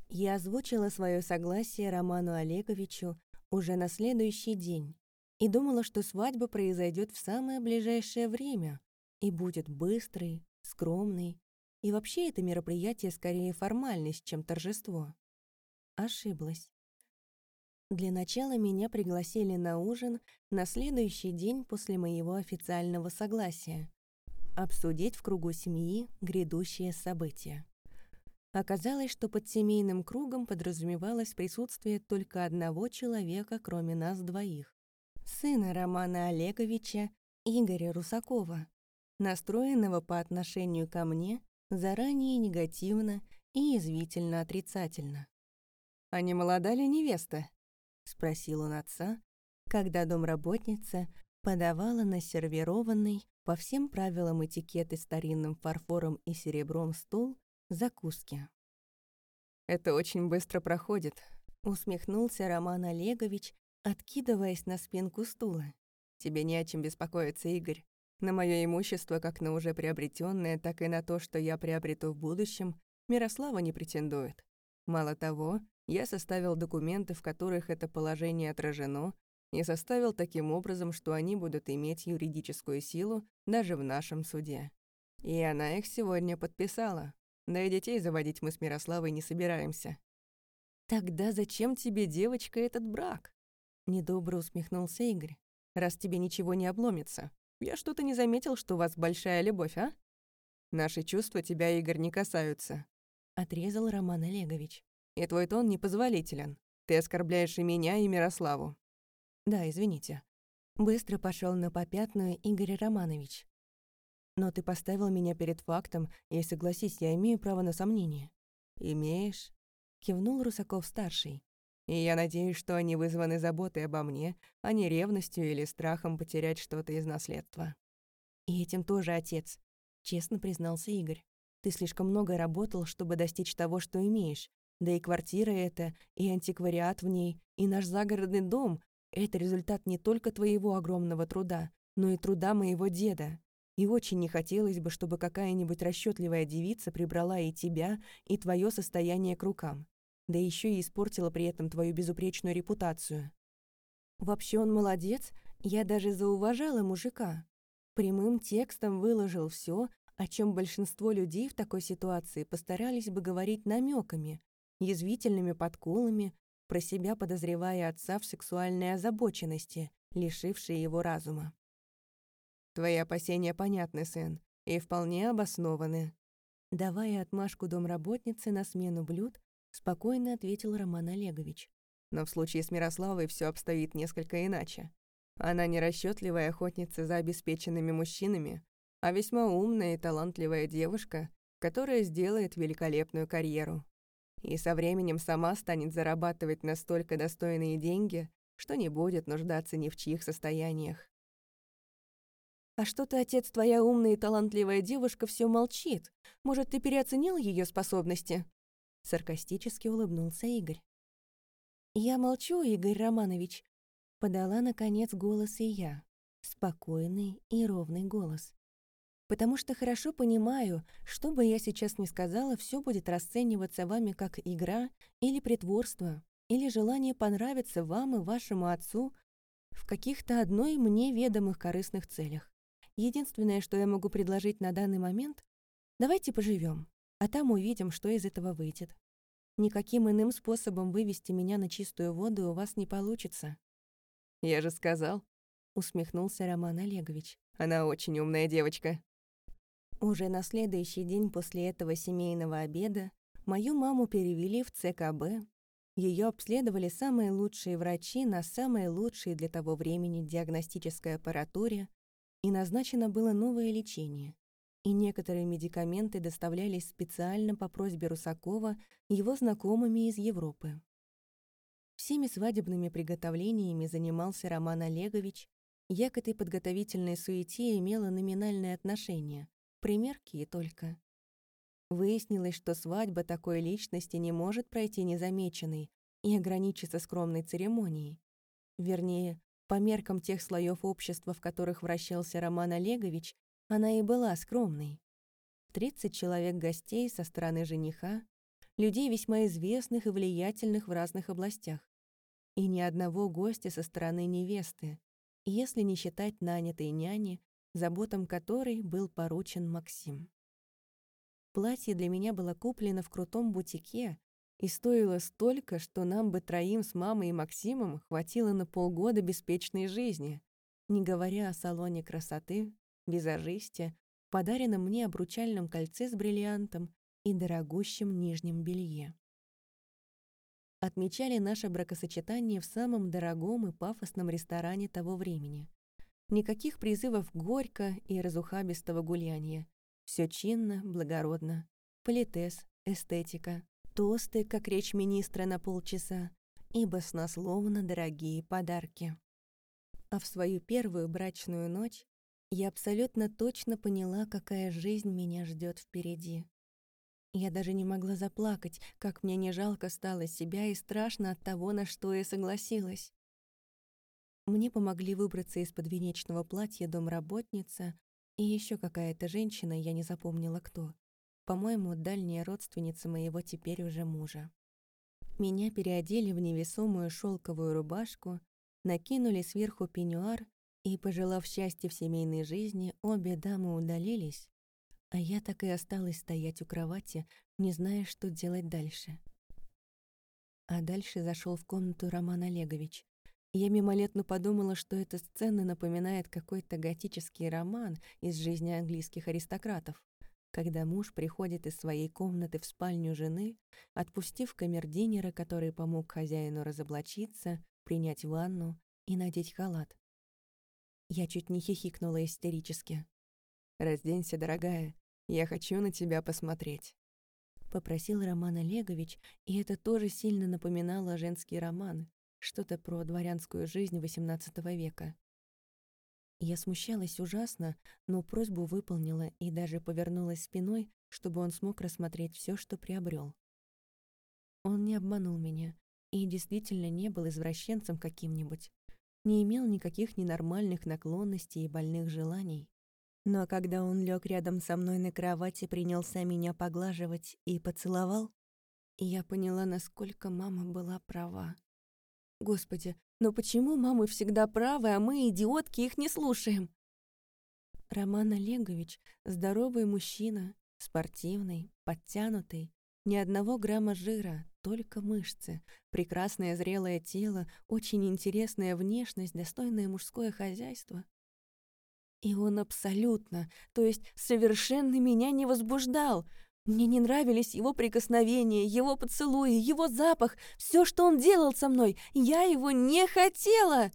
S1: Я озвучила свое согласие Роману Олеговичу уже на следующий день и думала, что свадьба произойдет в самое ближайшее время и будет быстрой, скромной, и вообще это мероприятие скорее формальность, чем торжество. Ошиблась. Для начала меня пригласили на ужин на следующий день после моего официального согласия. обсудить в кругу семьи грядущее событие. Оказалось, что под семейным кругом подразумевалось присутствие только одного человека, кроме нас двоих. Сына Романа Олеговича, Игоря Русакова, настроенного по отношению ко мне заранее негативно и язвительно отрицательно.
S2: «А не молода ли невеста?»
S1: — спросил он отца, когда домработница подавала на сервированный по всем правилам этикеты старинным фарфором и серебром стул закуски.
S2: «Это очень быстро проходит», —
S1: усмехнулся Роман Олегович, откидываясь на спинку стула.
S2: «Тебе не о чем беспокоиться, Игорь. На мое имущество, как на уже приобретенное, так и на то, что я приобрету в будущем, Мирослава не претендует. Мало того, я составил документы, в которых это положение отражено, и составил таким образом, что они будут иметь юридическую силу даже в нашем суде. И она их сегодня подписала. Да и детей заводить мы с Мирославой не собираемся.
S1: «Тогда зачем тебе, девочка, этот брак?» Недобро усмехнулся Игорь. «Раз тебе ничего не обломится. Я что-то не заметил, что у вас большая любовь, а?»
S2: «Наши чувства тебя, Игорь, не касаются», —
S1: отрезал Роман Олегович.
S2: «И твой тон непозволителен. Ты оскорбляешь и меня, и Мирославу».
S1: «Да, извините». Быстро пошел на попятную Игорь Романович. Но ты поставил меня перед фактом, и, согласись, я имею право на сомнение».
S2: «Имеешь?»
S1: — кивнул Русаков-старший.
S2: «И я надеюсь, что они вызваны заботой обо мне, а не ревностью или страхом потерять что-то из наследства».
S1: «И этим тоже отец», — честно признался Игорь. «Ты слишком много работал, чтобы достичь того, что имеешь. Да и квартира эта, и антиквариат в ней, и наш загородный дом — это результат не только твоего огромного труда, но и труда моего деда. И очень не хотелось бы, чтобы какая-нибудь расчетливая девица прибрала и тебя, и твое состояние к рукам. Да еще и испортила при этом твою безупречную репутацию. Вообще он молодец, я даже зауважала мужика. Прямым текстом выложил все, о чем большинство людей в такой ситуации постарались бы говорить намеками, язвительными подколами, про себя подозревая отца в сексуальной озабоченности, лишившей его разума.
S2: Твои опасения понятны, сын, и вполне обоснованы.
S1: Давая отмашку домработнице на смену блюд, спокойно ответил Роман Олегович.
S2: Но в случае с Мирославой все обстоит несколько иначе. Она не расчетливая охотница за обеспеченными мужчинами, а весьма умная и талантливая девушка, которая сделает великолепную карьеру. И со временем сама станет зарабатывать настолько достойные деньги, что не будет нуждаться ни в чьих состояниях.
S1: «А что-то, отец, твоя умная и талантливая девушка все молчит. Может, ты переоценил ее способности?» Саркастически улыбнулся Игорь. «Я молчу, Игорь Романович», — подала, наконец, голос и я. Спокойный и ровный голос. «Потому что хорошо понимаю, что бы я сейчас ни сказала, все будет расцениваться вами как игра или притворство, или желание понравиться вам и вашему отцу в каких-то одной мне ведомых корыстных целях. Единственное, что я могу предложить на данный момент, давайте поживем, а там увидим, что из этого выйдет. Никаким иным способом вывести меня на чистую воду у вас не получится.
S2: Я же сказал, усмехнулся Роман Олегович. Она очень умная девочка.
S1: Уже на следующий день после этого семейного обеда мою маму перевели в ЦКБ. Ее обследовали самые лучшие врачи на самой лучшей для того времени диагностической аппаратуре, и назначено было новое лечение. И некоторые медикаменты доставлялись специально по просьбе Русакова его знакомыми из Европы. Всеми свадебными приготовлениями занимался Роман Олегович. Я к этой подготовительной суете имела номинальное отношение, примерки и только. Выяснилось, что свадьба такой личности не может пройти незамеченной и ограничиться скромной церемонией. Вернее, по меркам тех слоев общества, в которых вращался Роман Олегович, она и была скромной. Тридцать человек гостей со стороны жениха, людей весьма известных и влиятельных в разных областях. И ни одного гостя со стороны невесты, если не считать нанятой няни, заботам которой был поручен Максим. Платье для меня было куплено в крутом бутике, и стоило столько, что нам бы троим с мамой и Максимом хватило на полгода беспечной жизни, не говоря о салоне красоты, визажисте, подаренном мне обручальном кольце с бриллиантом и дорогущем нижнем белье. Отмечали наше бракосочетание в самом дорогом и пафосном ресторане того времени. Никаких призывов горько и разухабистого гуляния. Все чинно, благородно. Политес, эстетика, тосты, как речь министра на полчаса, и баснословно дорогие подарки. А в свою первую брачную ночь я абсолютно точно поняла, какая жизнь меня ждет впереди. Я даже не могла заплакать, как мне не жалко стало себя и страшно от того, на что я согласилась. Мне помогли выбраться из подвенечного платья домработница и еще какая-то женщина, я не запомнила кто. По-моему, дальняя родственница моего теперь уже мужа. Меня переодели в невесомую шелковую рубашку, накинули сверху пеньюар, и, пожелав счастья в семейной жизни, обе дамы удалились, а я так и осталась стоять у кровати, не зная, что делать дальше. А дальше зашел в комнату Роман Олегович. Я мимолетно подумала, что эта сцена напоминает какой-то готический роман из жизни английских аристократов, когда муж приходит из своей комнаты в спальню жены, отпустив камердинера, который помог хозяину разоблачиться, принять ванну и надеть халат. Я чуть не хихикнула истерически.
S2: «Разденься, дорогая, я хочу на тебя посмотреть», —
S1: попросил Роман Олегович, и это тоже сильно напоминало женский роман, что-то про дворянскую жизнь XVIII века. Я смущалась ужасно, но просьбу выполнила и даже повернулась спиной, чтобы он смог рассмотреть все, что приобрел. Он не обманул меня и действительно не был извращенцем каким-нибудь, не имел никаких ненормальных наклонностей и больных желаний. Но когда он лег рядом со мной на кровати, принялся меня поглаживать и поцеловал, я поняла, насколько мама была права. Господи, но почему мамы всегда правы, а мы, идиотки, их не слушаем? Роман Олегович — здоровый мужчина, спортивный, подтянутый, ни одного грамма жира, только мышцы, прекрасное зрелое тело, очень интересная внешность, достойное мужское хозяйство. И он абсолютно, то есть совершенно меня не возбуждал — мне не нравились его прикосновения, его поцелуи, его запах, все, что он делал со мной. Я его не хотела.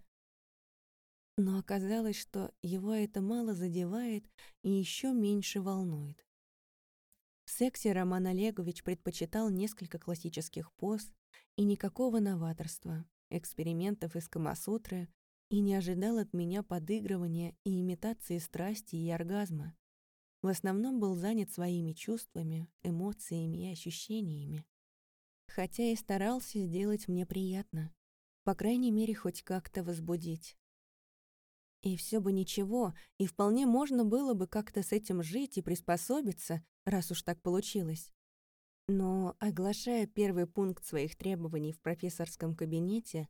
S1: Но оказалось, что его это мало задевает и еще меньше волнует. В сексе Роман Олегович предпочитал несколько классических поз и никакого новаторства, экспериментов из Камасутры и не ожидал от меня подыгрывания и имитации страсти и оргазма в основном был занят своими чувствами, эмоциями и ощущениями. Хотя и старался сделать мне приятно, по крайней мере, хоть как-то возбудить. И все бы ничего, и вполне можно было бы как-то с этим жить и приспособиться, раз уж так получилось. Но, оглашая первый пункт своих требований в профессорском кабинете,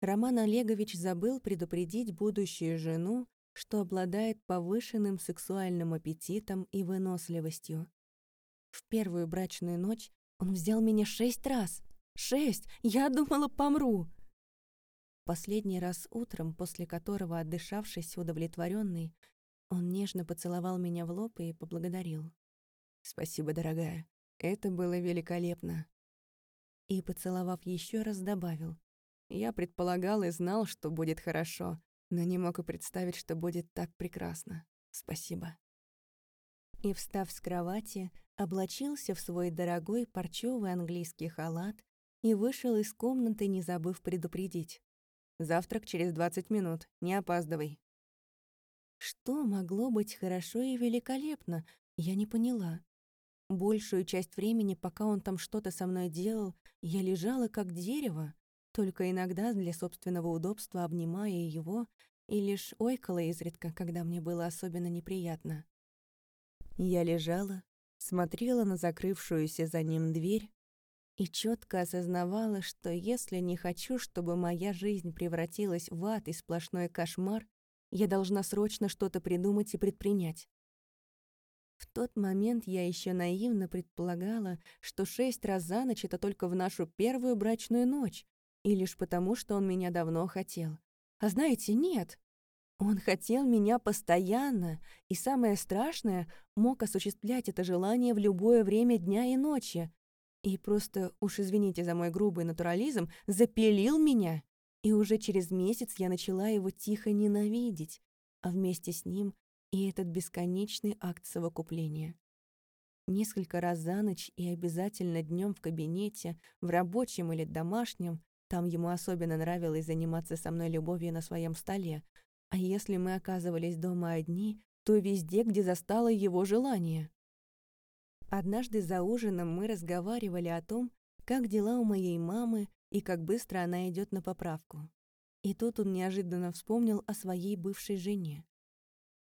S1: Роман Олегович забыл предупредить будущую жену что обладает повышенным сексуальным аппетитом и выносливостью. В первую брачную ночь он взял меня шесть раз. Шесть! Я думала, помру. Последний раз утром, после которого, отдышавшись удовлетворенный, он нежно поцеловал меня в лоб и поблагодарил.
S2: «Спасибо, дорогая. Это было великолепно».
S1: И, поцеловав еще раз, добавил.
S2: «Я предполагал и знал, что будет хорошо, но не мог и представить, что будет так прекрасно. Спасибо.
S1: И, встав с кровати, облачился в свой дорогой парчевый английский халат и вышел из комнаты, не забыв предупредить.
S2: «Завтрак через 20 минут, не опаздывай».
S1: Что могло быть хорошо и великолепно, я не поняла. Большую часть времени, пока он там что-то со мной делал, я лежала как дерево, только иногда для собственного удобства обнимая его и лишь ойкала изредка, когда мне было особенно неприятно. Я лежала, смотрела на закрывшуюся за ним дверь и четко осознавала, что если не хочу, чтобы моя жизнь превратилась в ад и сплошной кошмар, я должна срочно что-то придумать и предпринять. В тот момент я еще наивно предполагала, что шесть раз за ночь — это только в нашу первую брачную ночь, и лишь потому, что он меня давно хотел. А знаете, нет. Он хотел меня постоянно, и самое страшное, мог осуществлять это желание в любое время дня и ночи. И просто, уж извините за мой грубый натурализм, запилил меня. И уже через месяц я начала его тихо ненавидеть, а вместе с ним и этот бесконечный акт совокупления. Несколько раз за ночь и обязательно днем в кабинете, в рабочем или домашнем, там ему особенно нравилось заниматься со мной любовью на своем столе, а если мы оказывались дома одни, то везде, где застало его желание. Однажды за ужином мы разговаривали о том, как дела у моей мамы и как быстро она идет на поправку. И тут он неожиданно вспомнил о своей бывшей жене.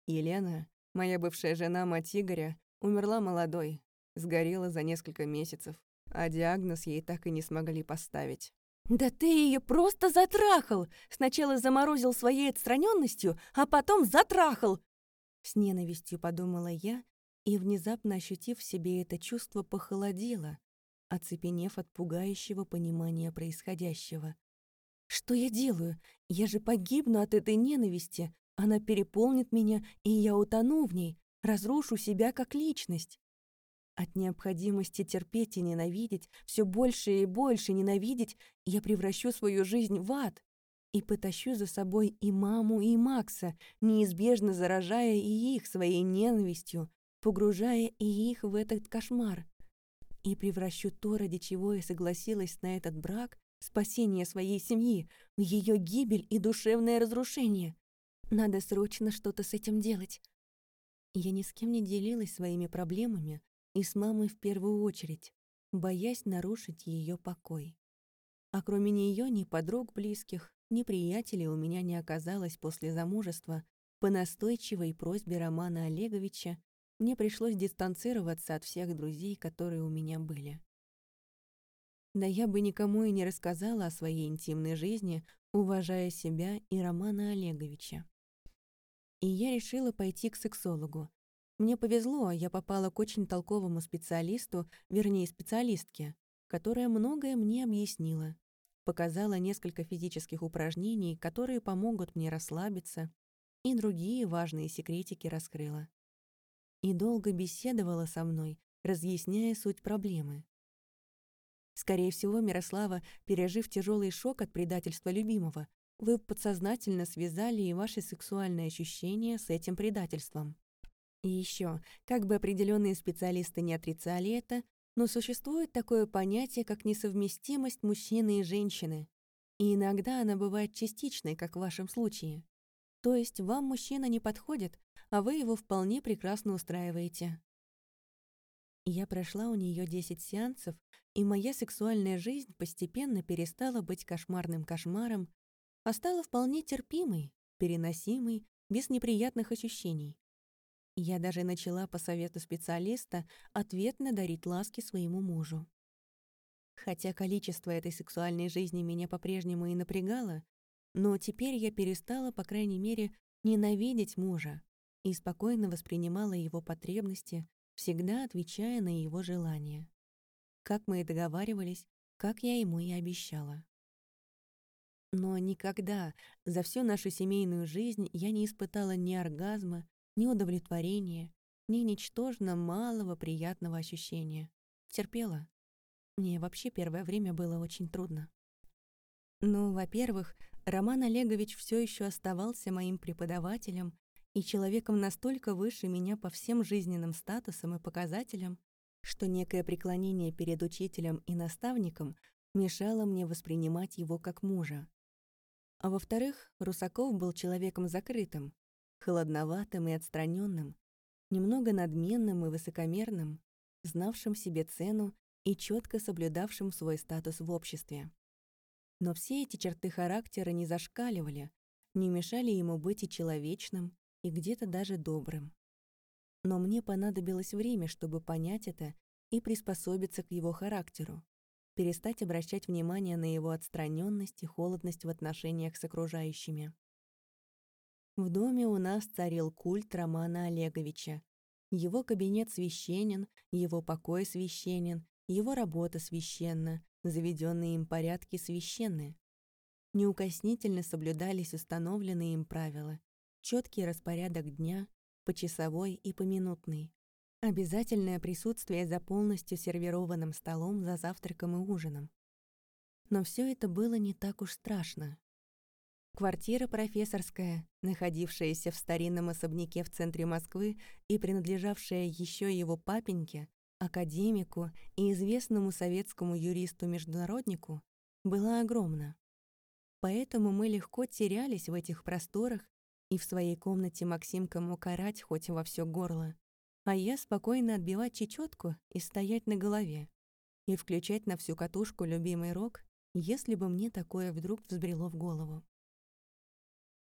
S1: Елена, моя бывшая жена, мать Игоря, умерла молодой, сгорела за несколько месяцев, а диагноз ей так и не смогли поставить. «Да ты ее просто затрахал! Сначала заморозил своей отстраненностью, а потом затрахал!» С ненавистью подумала я и, внезапно ощутив в себе это чувство, похолодела, оцепенев от пугающего понимания происходящего. «Что я делаю? Я же погибну от этой ненависти. Она переполнит меня, и я утону в ней, разрушу себя как личность. От необходимости терпеть и ненавидеть, все больше и больше ненавидеть, я превращу свою жизнь в ад и потащу за собой и маму, и Макса, неизбежно заражая и их своей ненавистью, погружая и их в этот кошмар. И превращу то, ради чего я согласилась на этот брак, спасение своей семьи, в ее гибель и душевное разрушение. Надо срочно что-то с этим делать. Я ни с кем не делилась своими проблемами, и с мамой в первую очередь, боясь нарушить ее покой. А кроме нее ни подруг близких, ни приятелей у меня не оказалось после замужества. По настойчивой просьбе Романа Олеговича мне пришлось дистанцироваться от всех друзей, которые у меня были. Да я бы никому и не рассказала о своей интимной жизни, уважая себя и Романа Олеговича. И я решила пойти к сексологу, мне повезло, я попала к очень толковому специалисту, вернее, специалистке, которая многое мне объяснила. Показала несколько физических упражнений, которые помогут мне расслабиться, и другие важные секретики раскрыла. И долго беседовала со мной, разъясняя суть проблемы. Скорее всего, Мирослава, пережив тяжелый шок от предательства любимого, вы подсознательно связали и ваши сексуальные ощущения с этим предательством. И еще, как бы определенные специалисты не отрицали это, но существует такое понятие, как несовместимость мужчины и женщины. И иногда она бывает частичной, как в вашем случае. То есть вам мужчина не подходит, а вы его вполне прекрасно устраиваете. Я прошла у нее 10 сеансов, и моя сексуальная жизнь постепенно перестала быть кошмарным кошмаром, а стала вполне терпимой, переносимой, без неприятных ощущений. Я даже начала по совету специалиста ответно дарить ласки своему мужу. Хотя количество этой сексуальной жизни меня по-прежнему и напрягало, но теперь я перестала, по крайней мере, ненавидеть мужа и спокойно воспринимала его потребности, всегда отвечая на его желания. Как мы и договаривались, как я ему и обещала. Но никогда за всю нашу семейную жизнь я не испытала ни оргазма, ни удовлетворения, ни ничтожно малого приятного ощущения. Терпела. Мне вообще первое время было очень трудно. Ну, во-первых, Роман Олегович все еще оставался моим преподавателем и человеком настолько выше меня по всем жизненным статусам и показателям, что некое преклонение перед учителем и наставником мешало мне воспринимать его как мужа. А во-вторых, Русаков был человеком закрытым, холодноватым и отстраненным, немного надменным и высокомерным, знавшим себе цену и четко соблюдавшим свой статус в обществе. Но все эти черты характера не зашкаливали, не мешали ему быть и человечным, и где-то даже добрым. Но мне понадобилось время, чтобы понять это и приспособиться к его характеру, перестать обращать внимание на его отстраненность и холодность в отношениях с окружающими. В доме у нас царил культ Романа Олеговича. Его кабинет священен, его покой священен, его работа священна, заведенные им порядки священны. Неукоснительно соблюдались установленные им правила. четкий распорядок дня, почасовой и поминутный. Обязательное присутствие за полностью сервированным столом за завтраком и ужином. Но все это было не так уж страшно. Квартира профессорская, находившаяся в старинном особняке в центре Москвы и принадлежавшая еще его папеньке, академику и известному советскому юристу-международнику, была огромна. Поэтому мы легко терялись в этих просторах, и в своей комнате Максимка мог орать хоть во все горло, а я спокойно отбивать чечетку и стоять на голове, и включать на всю катушку любимый рок, если бы мне такое вдруг взбрело в голову.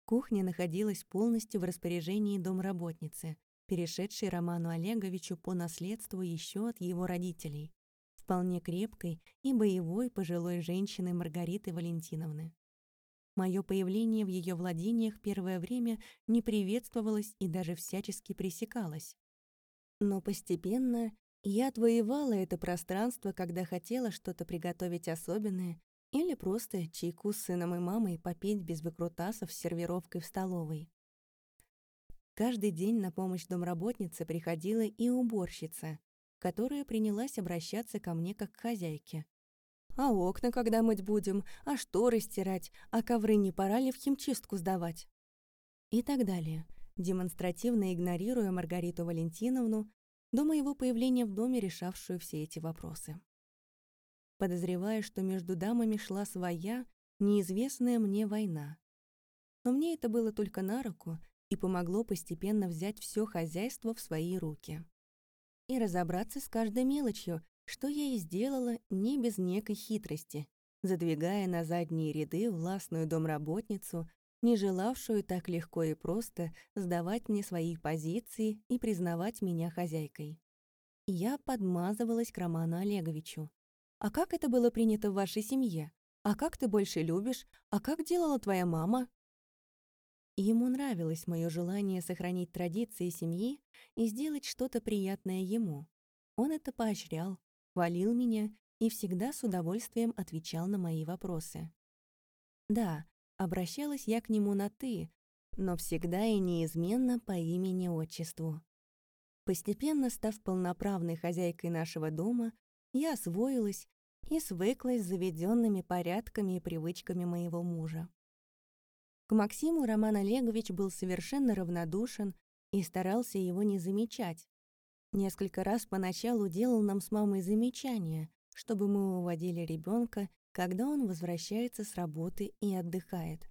S1: Кухня находилась полностью в распоряжении домработницы, перешедшей Роману Олеговичу по наследству еще от его родителей, вполне крепкой и боевой пожилой женщины Маргариты Валентиновны. Мое появление в ее владениях первое время не приветствовалось и даже всячески пресекалось. Но постепенно я отвоевала это пространство, когда хотела что-то приготовить особенное или просто чайку с сыном и мамой попить без выкрутасов с сервировкой в столовой. Каждый день на помощь домработнице приходила и уборщица, которая принялась обращаться ко мне как к хозяйке. «А окна когда мыть будем? А шторы стирать? А ковры не пора ли в химчистку сдавать?» И так далее, демонстративно игнорируя Маргариту Валентиновну, до моего появления в доме решавшую все эти вопросы подозревая, что между дамами шла своя, неизвестная мне война. Но мне это было только на руку и помогло постепенно взять все хозяйство в свои руки. И разобраться с каждой мелочью, что я и сделала не без некой хитрости, задвигая на задние ряды властную домработницу, не желавшую так легко и просто сдавать мне свои позиции и признавать меня хозяйкой. Я подмазывалась к Роману Олеговичу, а как это было принято в вашей семье? А как ты больше любишь? А как делала твоя мама?» Ему нравилось мое желание сохранить традиции семьи и сделать что-то приятное ему. Он это поощрял, хвалил меня и всегда с удовольствием отвечал на мои вопросы. Да, обращалась я к нему на «ты», но всегда и неизменно по имени-отчеству. Постепенно став полноправной хозяйкой нашего дома, я освоилась и свыклась с заведенными порядками и привычками моего мужа. К Максиму Роман Олегович был совершенно равнодушен и старался его не замечать. Несколько раз поначалу делал нам с мамой замечания, чтобы мы уводили ребенка, когда он возвращается с работы и отдыхает.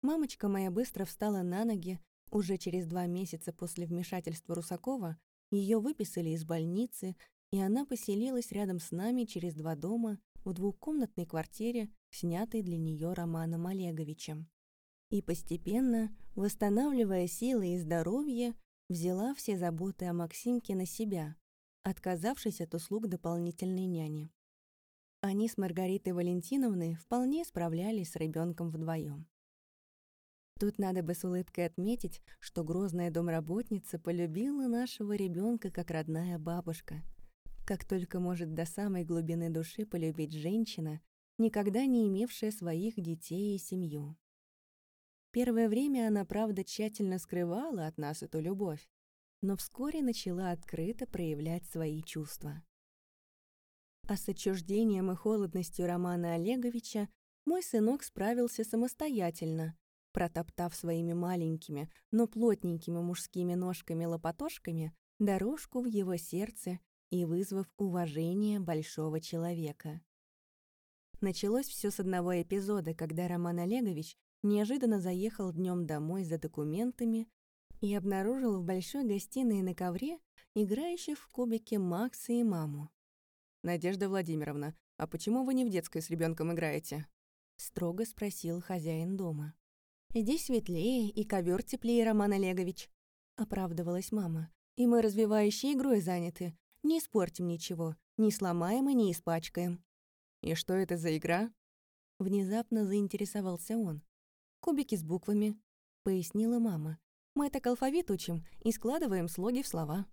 S1: Мамочка моя быстро встала на ноги, уже через два месяца после вмешательства Русакова ее выписали из больницы, и она поселилась рядом с нами через два дома в двухкомнатной квартире, снятой для нее Романом Олеговичем. И постепенно, восстанавливая силы и здоровье, взяла все заботы о Максимке на себя, отказавшись от услуг дополнительной няни. Они с Маргаритой Валентиновной вполне справлялись с ребенком вдвоем. Тут надо бы с улыбкой отметить, что грозная домработница полюбила нашего ребенка как родная бабушка — как только может до самой глубины души полюбить женщина, никогда не имевшая своих детей и семью. Первое время она, правда, тщательно скрывала от нас эту любовь, но вскоре начала открыто проявлять свои чувства. А с отчуждением и холодностью Романа Олеговича мой сынок справился самостоятельно, протоптав своими маленькими, но плотненькими мужскими ножками-лопатошками дорожку в его сердце и вызвав уважение большого человека. Началось все с одного эпизода, когда Роман Олегович неожиданно заехал днем домой за документами и обнаружил в большой гостиной на ковре играющих в кубики Макса и маму.
S2: «Надежда Владимировна, а почему вы не в детской с ребенком играете?»
S1: — строго спросил хозяин дома. «Здесь светлее и ковер теплее, Роман Олегович», — оправдывалась мама. «И мы развивающей игрой заняты, не испортим ничего, не сломаем и не испачкаем».
S2: «И что это за игра?»
S1: Внезапно заинтересовался он. «Кубики с буквами», — пояснила мама. «Мы так алфавит учим и складываем слоги в слова».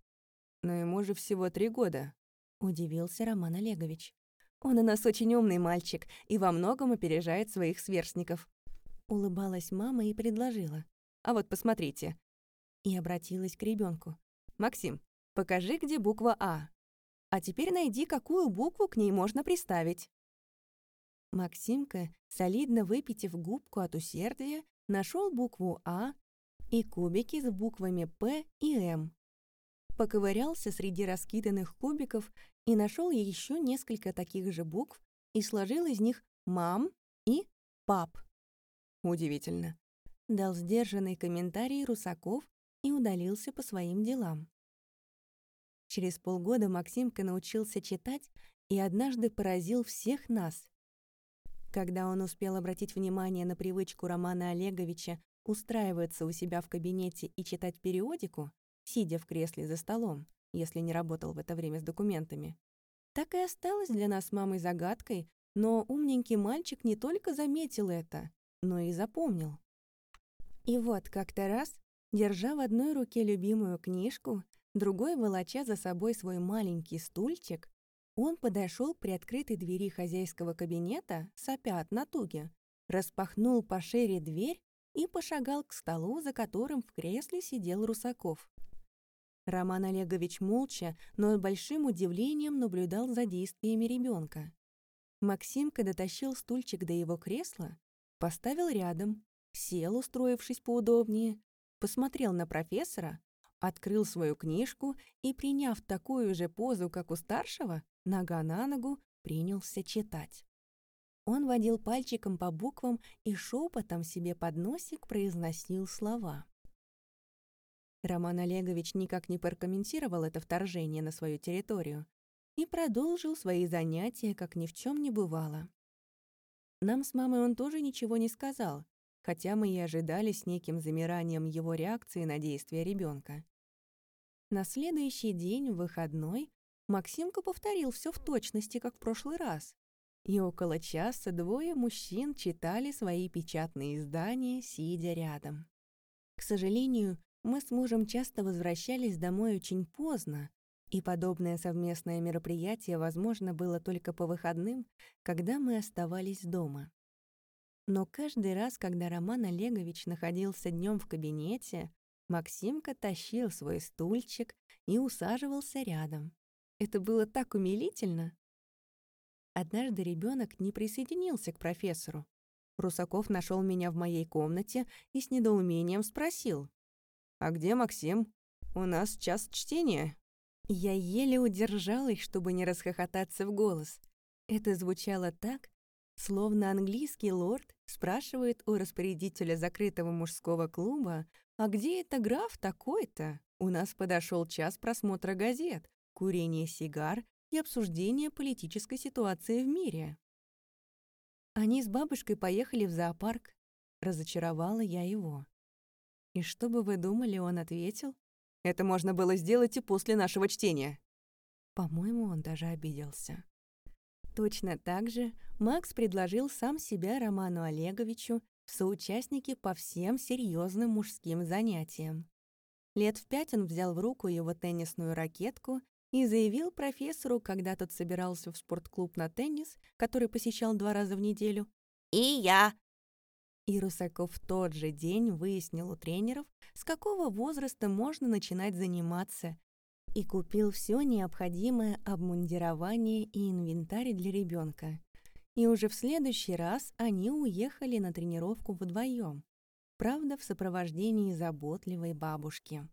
S2: «Но ему же всего три года», —
S1: удивился Роман Олегович. «Он у нас очень умный мальчик и во многом опережает своих сверстников». Улыбалась мама и предложила.
S2: А вот посмотрите». И обратилась к ребенку. «Максим, покажи, где буква А. А теперь найди, какую букву к ней можно приставить». Максимка, солидно выпитив губку от усердия, нашел букву А и кубики с буквами П и М. Поковырялся среди раскиданных кубиков и нашел еще несколько таких же букв и сложил из них «мам» и «пап». Удивительно. Дал сдержанный комментарий Русаков и удалился по своим делам. Через полгода Максимка научился читать и однажды поразил всех нас. Когда он успел обратить внимание на привычку Романа Олеговича устраиваться у себя в кабинете и читать периодику, сидя в кресле за столом, если не работал в это время с документами, так и осталось для нас с мамой загадкой, но умненький мальчик не только заметил это, но и запомнил. И вот как-то раз, держа в одной руке любимую книжку, другой волоча за собой свой маленький стульчик, он подошел к приоткрытой двери хозяйского кабинета, сопя от натуги, распахнул пошире дверь и пошагал к столу, за которым в кресле сидел Русаков. Роман Олегович молча, но с большим удивлением наблюдал за действиями ребенка. Максимка дотащил стульчик до его кресла, поставил рядом, сел, устроившись поудобнее, посмотрел на профессора, открыл свою книжку и, приняв такую же позу, как у старшего, нога на ногу, принялся читать. Он водил пальчиком по буквам и шепотом себе под носик произносил слова. Роман Олегович никак не прокомментировал это вторжение на свою территорию и продолжил свои занятия, как ни в чем не бывало. Нам с мамой он тоже ничего не сказал, хотя мы и ожидали с неким замиранием его реакции на действия ребенка. На следующий день, в выходной, Максимка повторил все в точности, как в прошлый раз. И около часа двое мужчин читали свои печатные издания, сидя рядом. К сожалению, мы с мужем часто возвращались домой очень поздно, и подобное совместное мероприятие возможно было только по выходным, когда мы оставались дома. Но каждый раз, когда Роман Олегович находился днем в кабинете, Максимка тащил свой стульчик и усаживался рядом. Это было так умилительно. Однажды ребенок не присоединился к профессору. Русаков нашел меня в моей комнате и с недоумением спросил. «А где Максим? У нас час чтения». Я еле удержалась, чтобы не расхохотаться в голос. Это звучало так, Словно английский лорд спрашивает у распорядителя закрытого мужского клуба, «А где это граф такой-то? У нас подошел час просмотра газет, курения сигар и обсуждения политической ситуации в мире». Они с бабушкой поехали в зоопарк. Разочаровала я его. И что бы вы думали, он ответил? Это можно было сделать и после нашего чтения. По-моему, он даже обиделся. Точно так же Макс предложил сам себя Роману Олеговичу в соучастники по всем серьезным мужским занятиям. Лет в пять он взял в руку его теннисную ракетку и заявил профессору, когда тот собирался в спортклуб на теннис, который посещал два раза в неделю.
S3: «И я!»
S2: И Русаков в тот же день выяснил у тренеров, с какого возраста можно начинать заниматься, и купил все необходимое обмундирование и инвентарь для ребенка. И уже в следующий раз они уехали на тренировку вдвоем, правда, в сопровождении заботливой бабушки.